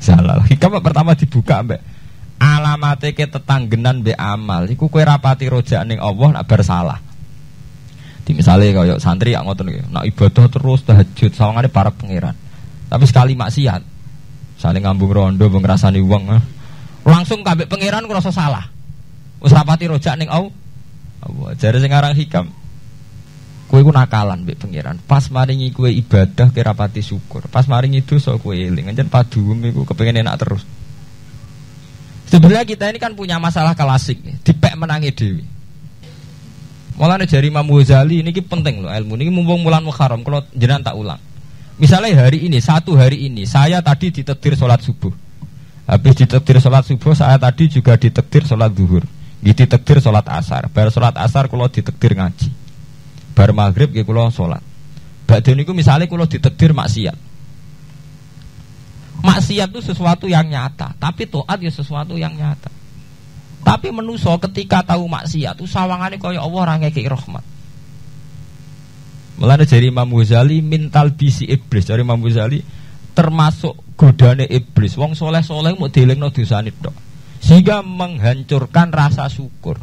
Speaker 1: salal. Hikam pertama dibuka mbak alamate ke tetanggenan be amal. Iku kue rapati roja ning Allah nak bersalah. Di misalnya kaya santri yang ngotot nih, nak ibadah terus tahajud sawangane para pangeran. Tapi sekali maksiat, Saling ngambung rondo ngrasani wong. Eh. Langsung kabeh pangeran ngrasa salah. Wis rapati rojak ning au. Allah, jare sing aran hikam. Kowe ku nakalan mbek pangeran. Pas maringi kowe ibadah kira pati syukur. Pas maringi dosa kowe eling. Anjen padum iku kepengin enak terus. Sebenarnya kita ini kan punya masalah klasik nih, dipek menangi dewi. Mulane jari Imam Ghazali ini penting loh ilmu ini mumpung mulan Muharram kalau jenengan tak ulang. Misalnya hari ini, satu hari ini, saya tadi ditektir sholat subuh. Habis ditektir sholat subuh, saya tadi juga ditektir sholat zuhur. Ditektir sholat asar. Bar sholat asar kalau ditektir ngaji. Bar maghrib ya kalau sholat. Badun itu misalnya kalau ditektir maksiat. Maksiat itu sesuatu yang nyata, tapi toat ya sesuatu yang nyata. Tapi menuso ketika tahu maksiat itu sawangannya kaya Allah orang ngekei rahmat. Mulane dari Imam mintal bisi iblis dari Imam termasuk godane iblis. Wong soleh-soleh mau dilingno dosane tok. Sehingga menghancurkan rasa syukur.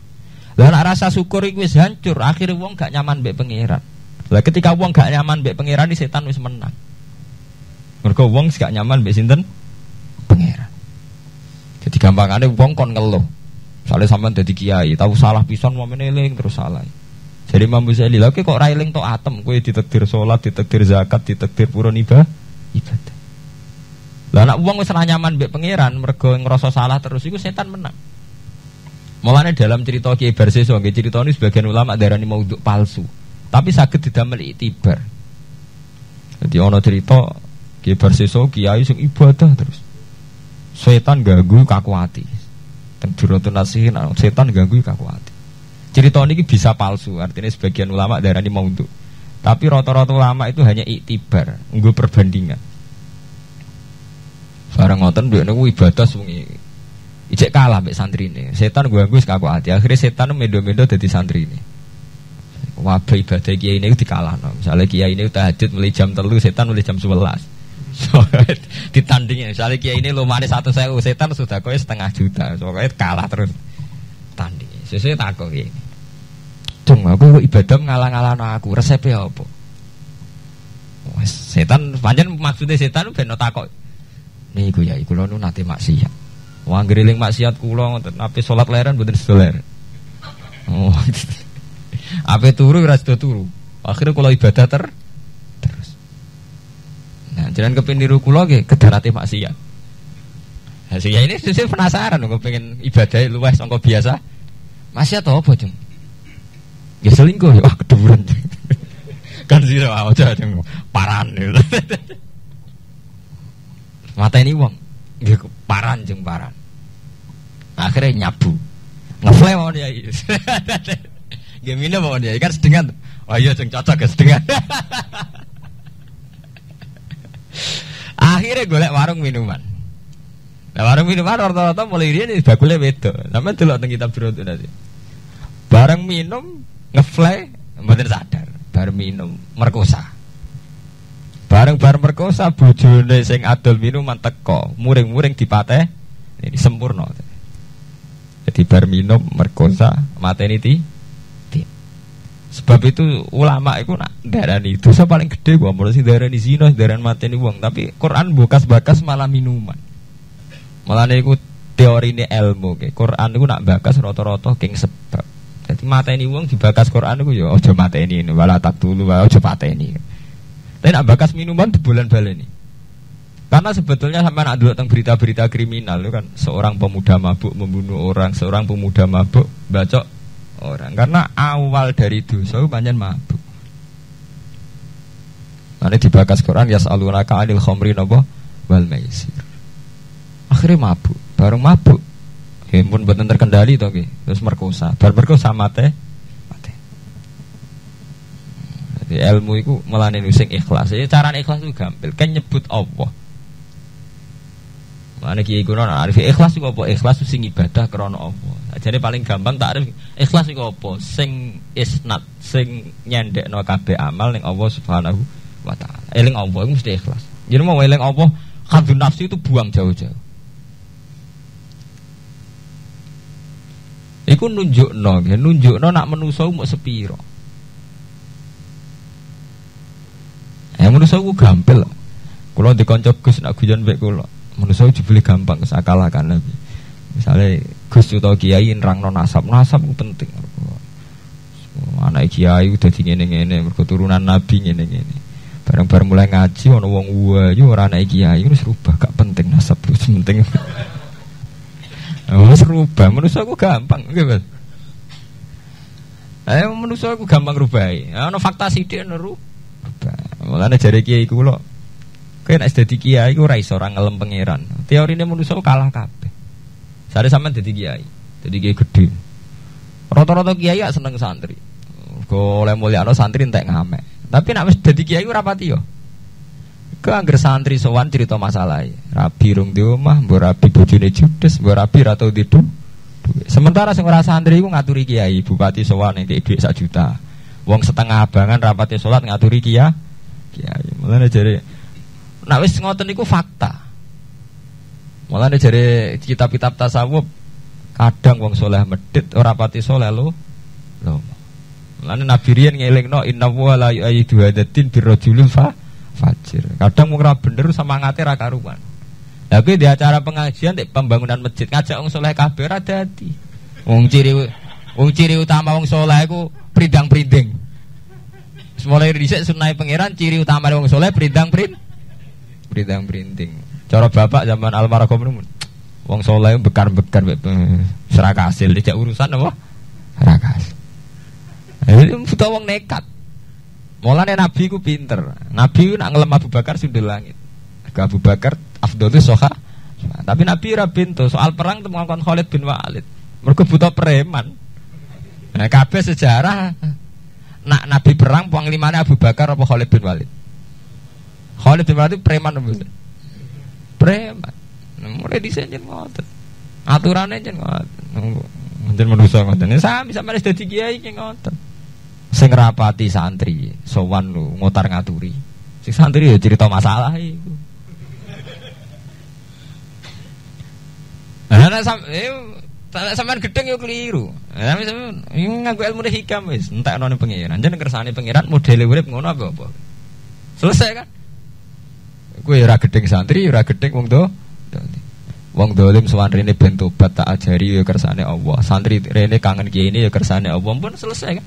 Speaker 1: Lah rasa syukur itu wis hancur, akhirnya wong gak nyaman mbek pangeran. Lah ketika wong gak nyaman mbek pangeran, setan wis menang. Mergo wong gak nyaman mbek sinten? Pangeran. Jadi gampangane wong kon ngeluh. Soalnya sampean dadi kiai, tahu salah pisan mau meneling terus salah. Jadi Imam Ghazali lagi kok railing to atem, kue ditektir sholat, ditektir zakat, ditektir purun ibadah, ibadah. Lah anak uang wis nyaman mbek pangeran, mergo ngerasa salah terus iku setan menang. Mulane dalam cerita Kiai Barseso, nggih cerita ini sebagian ulama darani mau palsu. Tapi sakit tidak itibar. Jadi ono cerita Kiai Barseso Kiai sing ibadah terus. Setan ganggu kaku hati. Teng nasihin, setan ganggu kaku hati. Cerita ini bisa palsu, artinya sebagian ulama darah ini mau untuk. Tapi rata-rata ulama itu hanya iktibar, nggak perbandingan. Barang ngoten duit niku ibadah sungi. Ijek kalah mbek santri ini. Setan gue gue kaku hati. Akhirnya setan medo-medo jadi santri ini. Wabah ibadah kiai ini dikalah. No. Misalnya kiai ini tahajud mulai jam telu, setan mulai jam sebelas. (laughs) Ditandingin. Misalnya kiai ini lumane satu saya setan sudah kau setengah juta. Soalnya kalah terus tanding. Sesuai takut ini. Cung, aku ibadah ngalah-ngalah aku. Resepnya apa? Wes, setan, panjang maksudnya setan ben. Nih iku ya, iku nu nanti maksiat. Wah, geriling maksiat kulo tapi sholat leren bener sedoler. Oh, (laughs) Apa turu ora turu. Akhirnya kalau ibadah ter jangan kepin niru kula nggih kedarate maksiat. Nah, ya ini saya penasaran kok pengen ibadah luwes sangka biasa. Maksiat apa, Jeng? Ya selingkuh ya, wah keduren. (laughs) kan sih aja Jeng paran. (laughs) Mata ini uang, nggih paran Jeng paran. Akhirnya nyabu. Ngeflame mau dia. (laughs) Gak minum mau dia kan sedengan. Oh iya jeng cocok ya sedengan. Akhirnya golek warung minuman. Nah, warung minuman rata-rata mulai dia nih bakulnya beda. Namanya dulu tentang kita beruntun nanti. Bareng minum ngefly, mboten sadar. Bareng minum merkosa. Bareng bareng merkosa bojone sing adol minuman teko, muring-muring dipateh. Ini sempurna. Jadi bar minum merkosa mateni ti. ti. Sebab itu ulama itu nak darani dosa paling gede gua mulai si darani zina, darani mateni wong. Tapi Quran bekas-bekas malah minuman. Malah itu teori ini ilmu ke. Quran itu nak bakas roto-roto king sebab. Jadi mateni wong dibakas Quran itu ya ojo mateni ini, wala tak dulu, wala ojo mateni. Tapi nak bakas minuman di bulan balen ini. Karena sebetulnya sampai nak dulu tentang berita-berita kriminal itu kan seorang pemuda mabuk membunuh orang, seorang pemuda mabuk bacok orang. Karena awal dari dosa banyak mabuk. Nanti dibakas Quran ya salunaka anil khomri nopo wal maisir. Akhirnya mabuk, baru mabuk. Ya pun betul terkendali toh terus merkosa, baru merkosa mate, mate. Jadi ilmu itu melani nusing ikhlas. Jadi cara ikhlas itu gampil, kan nyebut Allah Mana kiai kuno arif ikhlas apa? Ikhlas itu sing ibadah krono apa? Jadi paling gampang tak arif ikhlas itu apa? Sing isnat, sing nyendek no kabe amal neng Allah subhanahu wa taala. Eling Allah itu mesti ikhlas. Jadi mau eling Allah, kadun nafsu itu buang jauh-jauh. Iku nunjuk no, nunjuk no nak menuso mau sepiro. Ya menuso ku gampil. Kalau dikoncok gus nak guyon baik kulo manusia dibeli gampang kesakalakan Nabi. Misalnya Gus atau Kiai nerang non nasab, nasab itu penting. Anak Kiai udah di ngene ngene, turunan Nabi ngene ngene. Bareng-bareng mulai ngaji, ono wong wayu orang anak Kiai itu serubah, gak penting nasab itu (laughs) penting. Oh, serubah, manusia aku gampang, gitu. Eh, manusia aku gampang rubah. Ono fakta sidik neru. Mulane jare kiai kula Kayak nek dadi kiai iku ora iso ora ngelem pangeran. Teorine manusa kalah kabeh. Sare sampean dadi kiai, dadi kiai gede. Rata-rata kiai ya seneng santri. Go oleh mulyano santri entek ngamek. Tapi nek wis dadi kiai ora pati yo. Ke angger santri sowan cerita masalah Rabi rung di omah, mbok rabi bojone judes, mbok rabi ra tau didu. Sementara sing ora santri iku ngaturi kiai, bupati sowan nek dhuwit sak juta. Wong setengah abangan rapati salat ngaturi kiai. Kiai. Mulane jare Nah wis ngoten niku fakta. Mulane jare kitab-kitab tasawuf kadang wong soleh medit ora pati soleh lo. Lo. Mulane Nabi riyen ngelingno inna wa la yu'ayyidu hadatin birrajulin fa fajir. Kadang wong ora bener semangate ra karuan. Lah di acara pengajian di pembangunan masjid ngajak wong soleh kabeh ra dadi. Wong ciri wong ciri utama wong soleh iku pridang-priding. Mulai dhisik sunai pangeran ciri utama wong soleh pridang-priding berintang berinting cara bapak zaman almarhum wong soleh bekar-bekar serakasil tidak urusan apa serakas ini butuh wong nekat Mulane Nabi ku pinter. Nabi nak ngelem Abu Bakar sudah langit. Abu Bakar afdhalu soha. Tapi Nabi pintu soal perang temu kon Khalid bin Walid. Mergo butuh preman. Nah, kabeh sejarah nak Nabi perang panglimane Abu Bakar apa Khalid bin Walid? Khalid bin Walid preman. Preman. Mulai desain jen ngoten. Aturannya jen ngoten. Mungkin manusia ngoten. Sami sampe wis dadi kiai ki ngoten. Sing rapati santri, sowan lu ngotar ngaturi. Sing santri ya cerita masalah iku. Nah, sam eh, sampean gedeng yo keliru. Tapi sampean ngaku ilmu hikam wis, entek nang pangeran. Jeneng kersane pangeran modele urip ngono apa apa. Selesai kan? Kue ora gedeng santri, ora gedeng wong do. Wong dolim sowan rene ben tobat tak ajari ya kersane Allah. Santri rene kangen kiai ini ya kersane Allah pun selesai kan.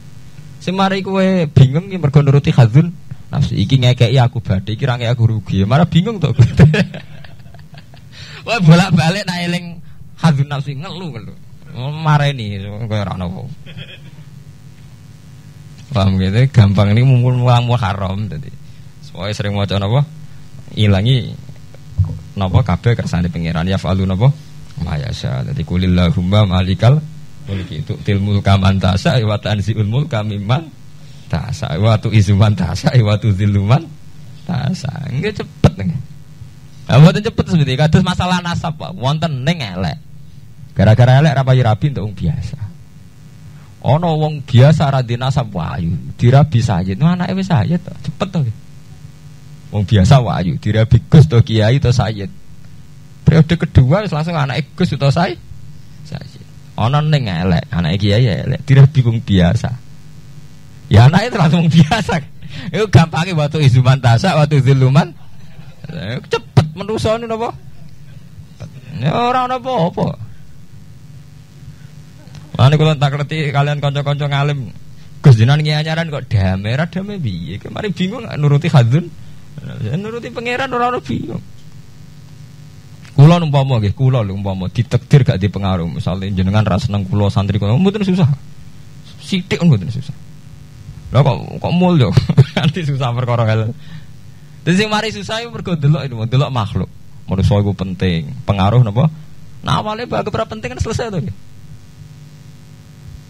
Speaker 1: Semari kue bingung ki mergo nuruti hadzun nafsi. Iki ngekeki aku badhe, iki ra aku rugi. Marah bingung to. (laughs) Wah bolak-balik nak eling hadzun nafsi ngelu ngelu. Mareni kaya ora ono. Paham gitu, gampang ini mumpul mulang haram tadi. Soalnya sering mau napa? Ilangi napa kabeh kersane pangeran ya falu napa? Mayasa. Dadi kulillahumma malikal mulki itu tilmul kaman tasa wa tanziul mulka mimman tasa wa tu izuman tasa wa tu tasa nggak cepet nih Nah, mboten cepet sebenarnya kados masalah nasab Pak. Wonten ning elek. Gara-gara elek ra payu rabi untuk wong biasa. Ono wong biasa ra nasab wayu, dirabi sayid. Nu anake wis sayid cepet to. Wong biasa wayu, dirabi Gus to kiai to sayid. Periode kedua langsung anak Gus to sayid. Sayid. Ono ning elek, anak kiai elek, tidak bingung biasa. Ya anak itu langsung biasa. (laughs) Itu gampangnya waktu izuman tasa, waktu ziluman. Cepet menuso ini apa? Ya orang apa apa. Lalu kalau tak ngerti kalian konco-konco ngalim Gus Jinan nyanyaran kok damai, damai biye. Kemarin bingung nuruti hadun, nuruti pangeran orang orang bingung. Kulo umpama nggih, kulo lho umpama ditekdir gak dipengaruh. Misalnya jenengan ras seneng kulo santri kulo mboten susah. Sithik mboten susah. Lah kok kok mul yo. (laughs) Nanti susah perkara hal. Dan sing mari susah yo mergo delok delok makhluk. Manusa iku penting. Pengaruh napa? Nah awalnya bagus berapa penting kan selesai tuh.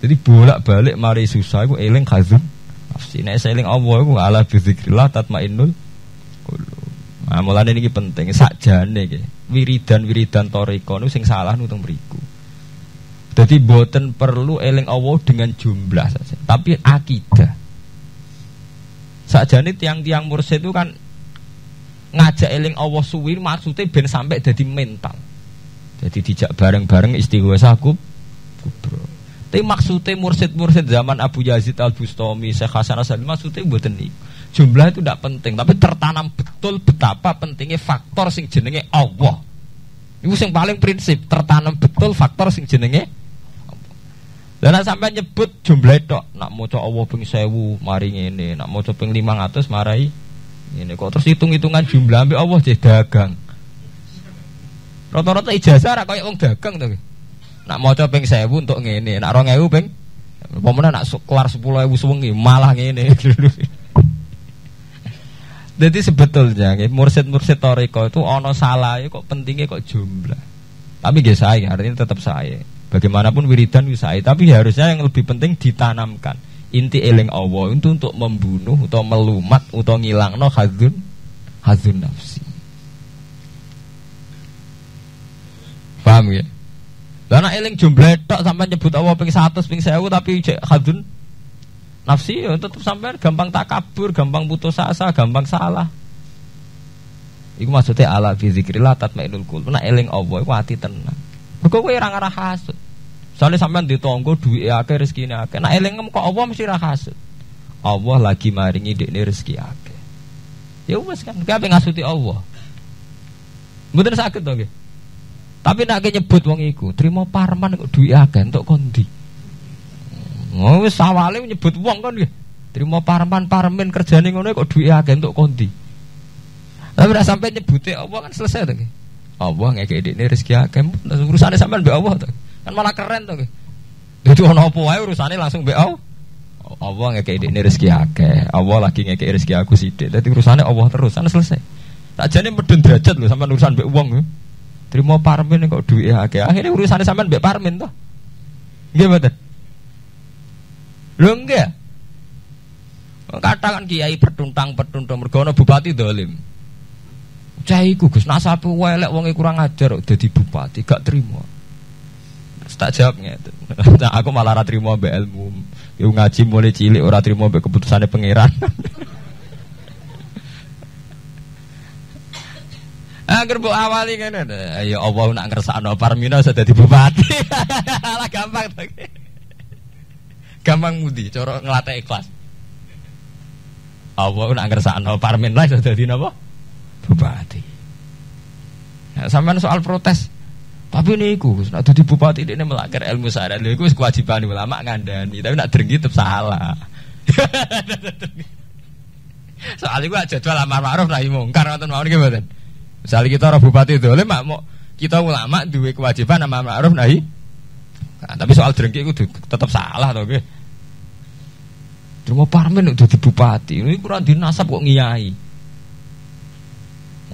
Speaker 1: Jadi bolak-balik mari susah iku eling khazun. Nafsi nek eling Allah iku ala bizikrillah tatmainnul qulub. Nah, mulane ini penting sakjane iki. Wiridan-wiridan toriko nu sing salah nutung beriku. Jadi boten perlu eling Allah dengan jumlah saja, tapi akidah. Sakjane tiang-tiang mursyid itu kan ngajak eling Allah suwi maksudnya ben sampai jadi mental. Jadi dijak bareng-bareng istighosah kubro. Tapi maksudnya mursyid-mursyid zaman Abu Yazid Al Bustami, Syekh Hasan Asal maksudnya buatan niku. Jumlah itu tidak penting, tapi tertanam betul betapa pentingnya faktor sing jenenge Allah. Itu yang paling prinsip, tertanam betul faktor sing jenenge dan sampai nyebut jumlah itu, nak mau Allah ping sewu, mari ini, nak mau ping lima ratus, marai ini kok terus hitung hitungan jumlah ambil Allah jadi dagang. Rata-rata ijazah rak kayak orang dagang tuh. Nak mau ping sewu untuk ini, nak rong ewu ping, pemenang nak kelar sepuluh ewu sewengi malah ini. (laughs) Jadi sebetulnya mursid-mursid toriko itu ono salah kok pentingnya kok jumlah. Tapi gak saya, artinya tetap saya. Bagaimanapun wiridan saya, tapi harusnya yang lebih penting ditanamkan. Inti eling Allah itu untuk membunuh atau melumat atau ngilang no hazun hazun nafsi. Paham ya? Karena eling jumlah tok sampai nyebut Allah ping satu, ping sewu tapi hazun Nafsi ya tetap sampai gampang tak kabur, gampang putus asa, gampang salah. Iku maksudnya ala fi zikrillah tatmainul qulub. Nek eling Allah iku ati tenang. Mergo kowe ora ngarah hasud. Soale sampean ditonggo duwe akeh rezekine akeh. Nek eling kok Allah mesti ra hasud. Allah lagi maringi dekne rezeki akeh. Ya wis kan, kabeh ngasuti Allah. Mboten sakit to nggih. Tapi nek nyebut wong iku, terima parman kok duwe akeh entuk kondi. Oh wis awale nyebut wong kan nggih. Terima parman parmen kerjane ngono kok duwe akeh entuk kondi. Lah ora sampai nyebute Allah kan selesai to. Allah ngekek ini rezeki akeh urusane sampean mbek Allah to. Kan malah keren to. Dadi ono apa wae urusane langsung mbek Allah. Allah ngekek ini rezeki akeh. Allah lagi ngekek rezeki aku sithik. Dadi urusane Allah terus, kan selesai. Tak jane medun derajat lho sampean urusan mbek wong. Terima parmen kok duwe akeh. Akhirnya urusane sampean mbek parmen to. Nggih mboten? Lho enggak. Katakan kiai pertuntang-pertuntang mergono bupati dolim. Cah iku Gus nasabe welek wong kurang ajar dadi bupati gak terima. Tak jawab ngeten. (laughs) Nah, aku malah ora trimo mbek ilmu. Yo ngaji mulai cilik ora trimo mbek keputusane pangeran. (laughs) Angger mbok awali ngene. Ya Allah nak ngersakno Parmina sudah dadi bupati. (laughs) Lah gampang to. Gampang mudi, cara ngelatih ikhlas. Allah nak ngersakno parmen lah sudah di napa? Bupati. Nah, sampean soal protes. Tapi ini iku, nak jadi bupati ini melanggar ilmu syariat. Lha iku kewajiban ulama ngandani, tapi nak drengki tetap salah. (laughs) Soalnya gua jadwal amar ma'ruf nahi mungkar ngoten mawon nggih mboten. Misalnya kita orang bupati oleh mak kita ulama dua kewajiban amar ma'ruf nahi. Nah, tapi soal drengki itu tetap salah toh nggih. Cuma parmen udah di bupati, ini kurang dinasab kok ngiyai.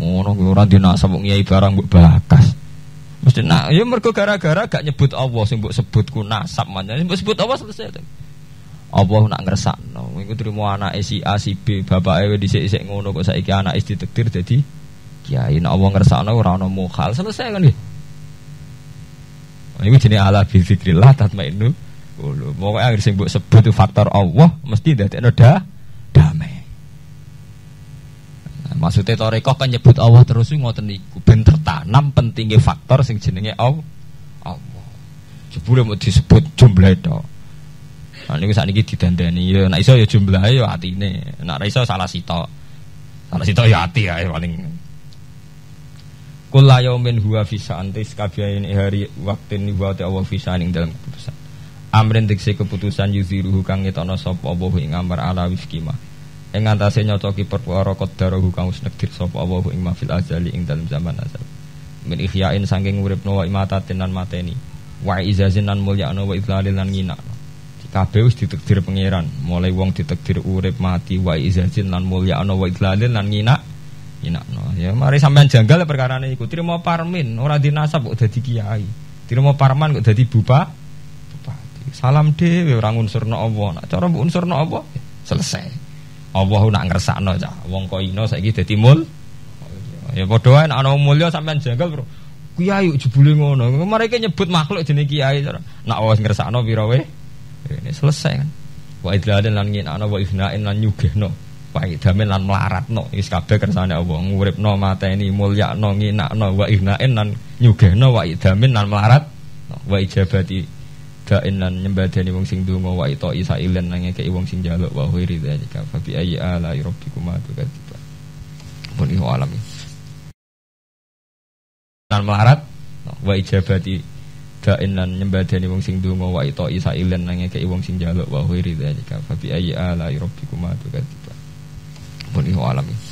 Speaker 1: Orang orang dinasab kok ngiyai barang mbok bakas. Mesti nak ya mergo gara-gara gak nyebut Allah sing mbok sebut ku nasab manjane mbok sebut Allah selesai. Allah nak ngersakno. Iku trimo anak si A si B, bapake wis dhisik-dhisik ngono kok anak istri ditektir dadi kiai. Nek Allah ngersakno ora ono mukhal, selesai kan nggih. Iku jenenge ala bi zikrillah tatmainu qulub. Pokoke anggere sing mbok sebut itu faktor Allah mesti dadekno da damai. Nah, maksudnya toreko kan nyebut Allah terus ngoten niku ben tertanam pentingnya faktor sing jenenge Allah. Allah. Jebule mau disebut jumlah itu. Nah niku sakniki didandani ya nek iso ya jumlahe ya. Nek ora iso salah sitok. Salah sitok ya ati ya paling. Kula yaumin huwa fi antis kabeh hari waktin wa ta Allah fi ing dalam keputusan. Amrin dikse keputusan yuziruhu kang ngetono sapa Allah ing amar ala wifkima. Ing antase nyocoki perkara qadarahu kang wis nekdir sapa Allah ing mafil azali ing dalam zaman azal. Min ikhyain saking uripno wa imatatin lan mateni. Wa izazin lan mulyakno wa idlalil lan nginakno kabeh wis ditakdir pangeran mulai wong ditakdir urip mati wa izazin lan mulya ana wa idlalin lan nginak nginakno ya mari sampean janggal perkara iku. Trimo parmin ora dinasab kok dadi kiai. Trimo parman kok dadi bupa bupati salam dhewe ora unsurno Allah. Nak cara mbok unsurno Allah selesai. Allah nak ngersakno cah wong kok ino saiki dadi mul. Ya padha wae ana mulya sampean janggal bro. Kiai jebule ngono. Mereka nyebut makhluk jenenge kiai nak wis ngersakno pira wae? Ini selesai kan. Wa idlalan lan ana wa ifnain lan nyugehno. Wa idamin lan melaratno. Iki kabeh kersane Allah nguripno mateni mulyakno nginakno wa ifnain lan nyugehno wa idamin lan melarat. Wa ijabati da'in lan nyembadani wong sing donga wa ito isa ilen nang ngekeki wong sing njaluk wa huiri dzalika fa bi ayyi ala rabbikuma tukadziba. Pun iku alami. Lan melarat wa ijabati dain lan nyembadani wong sing donga wa ito isa ilen nang ngekeki wong sing njaluk wa huiri dzalika fa bi ayyi ala rabbikuma tukadziba. Pun iku alami.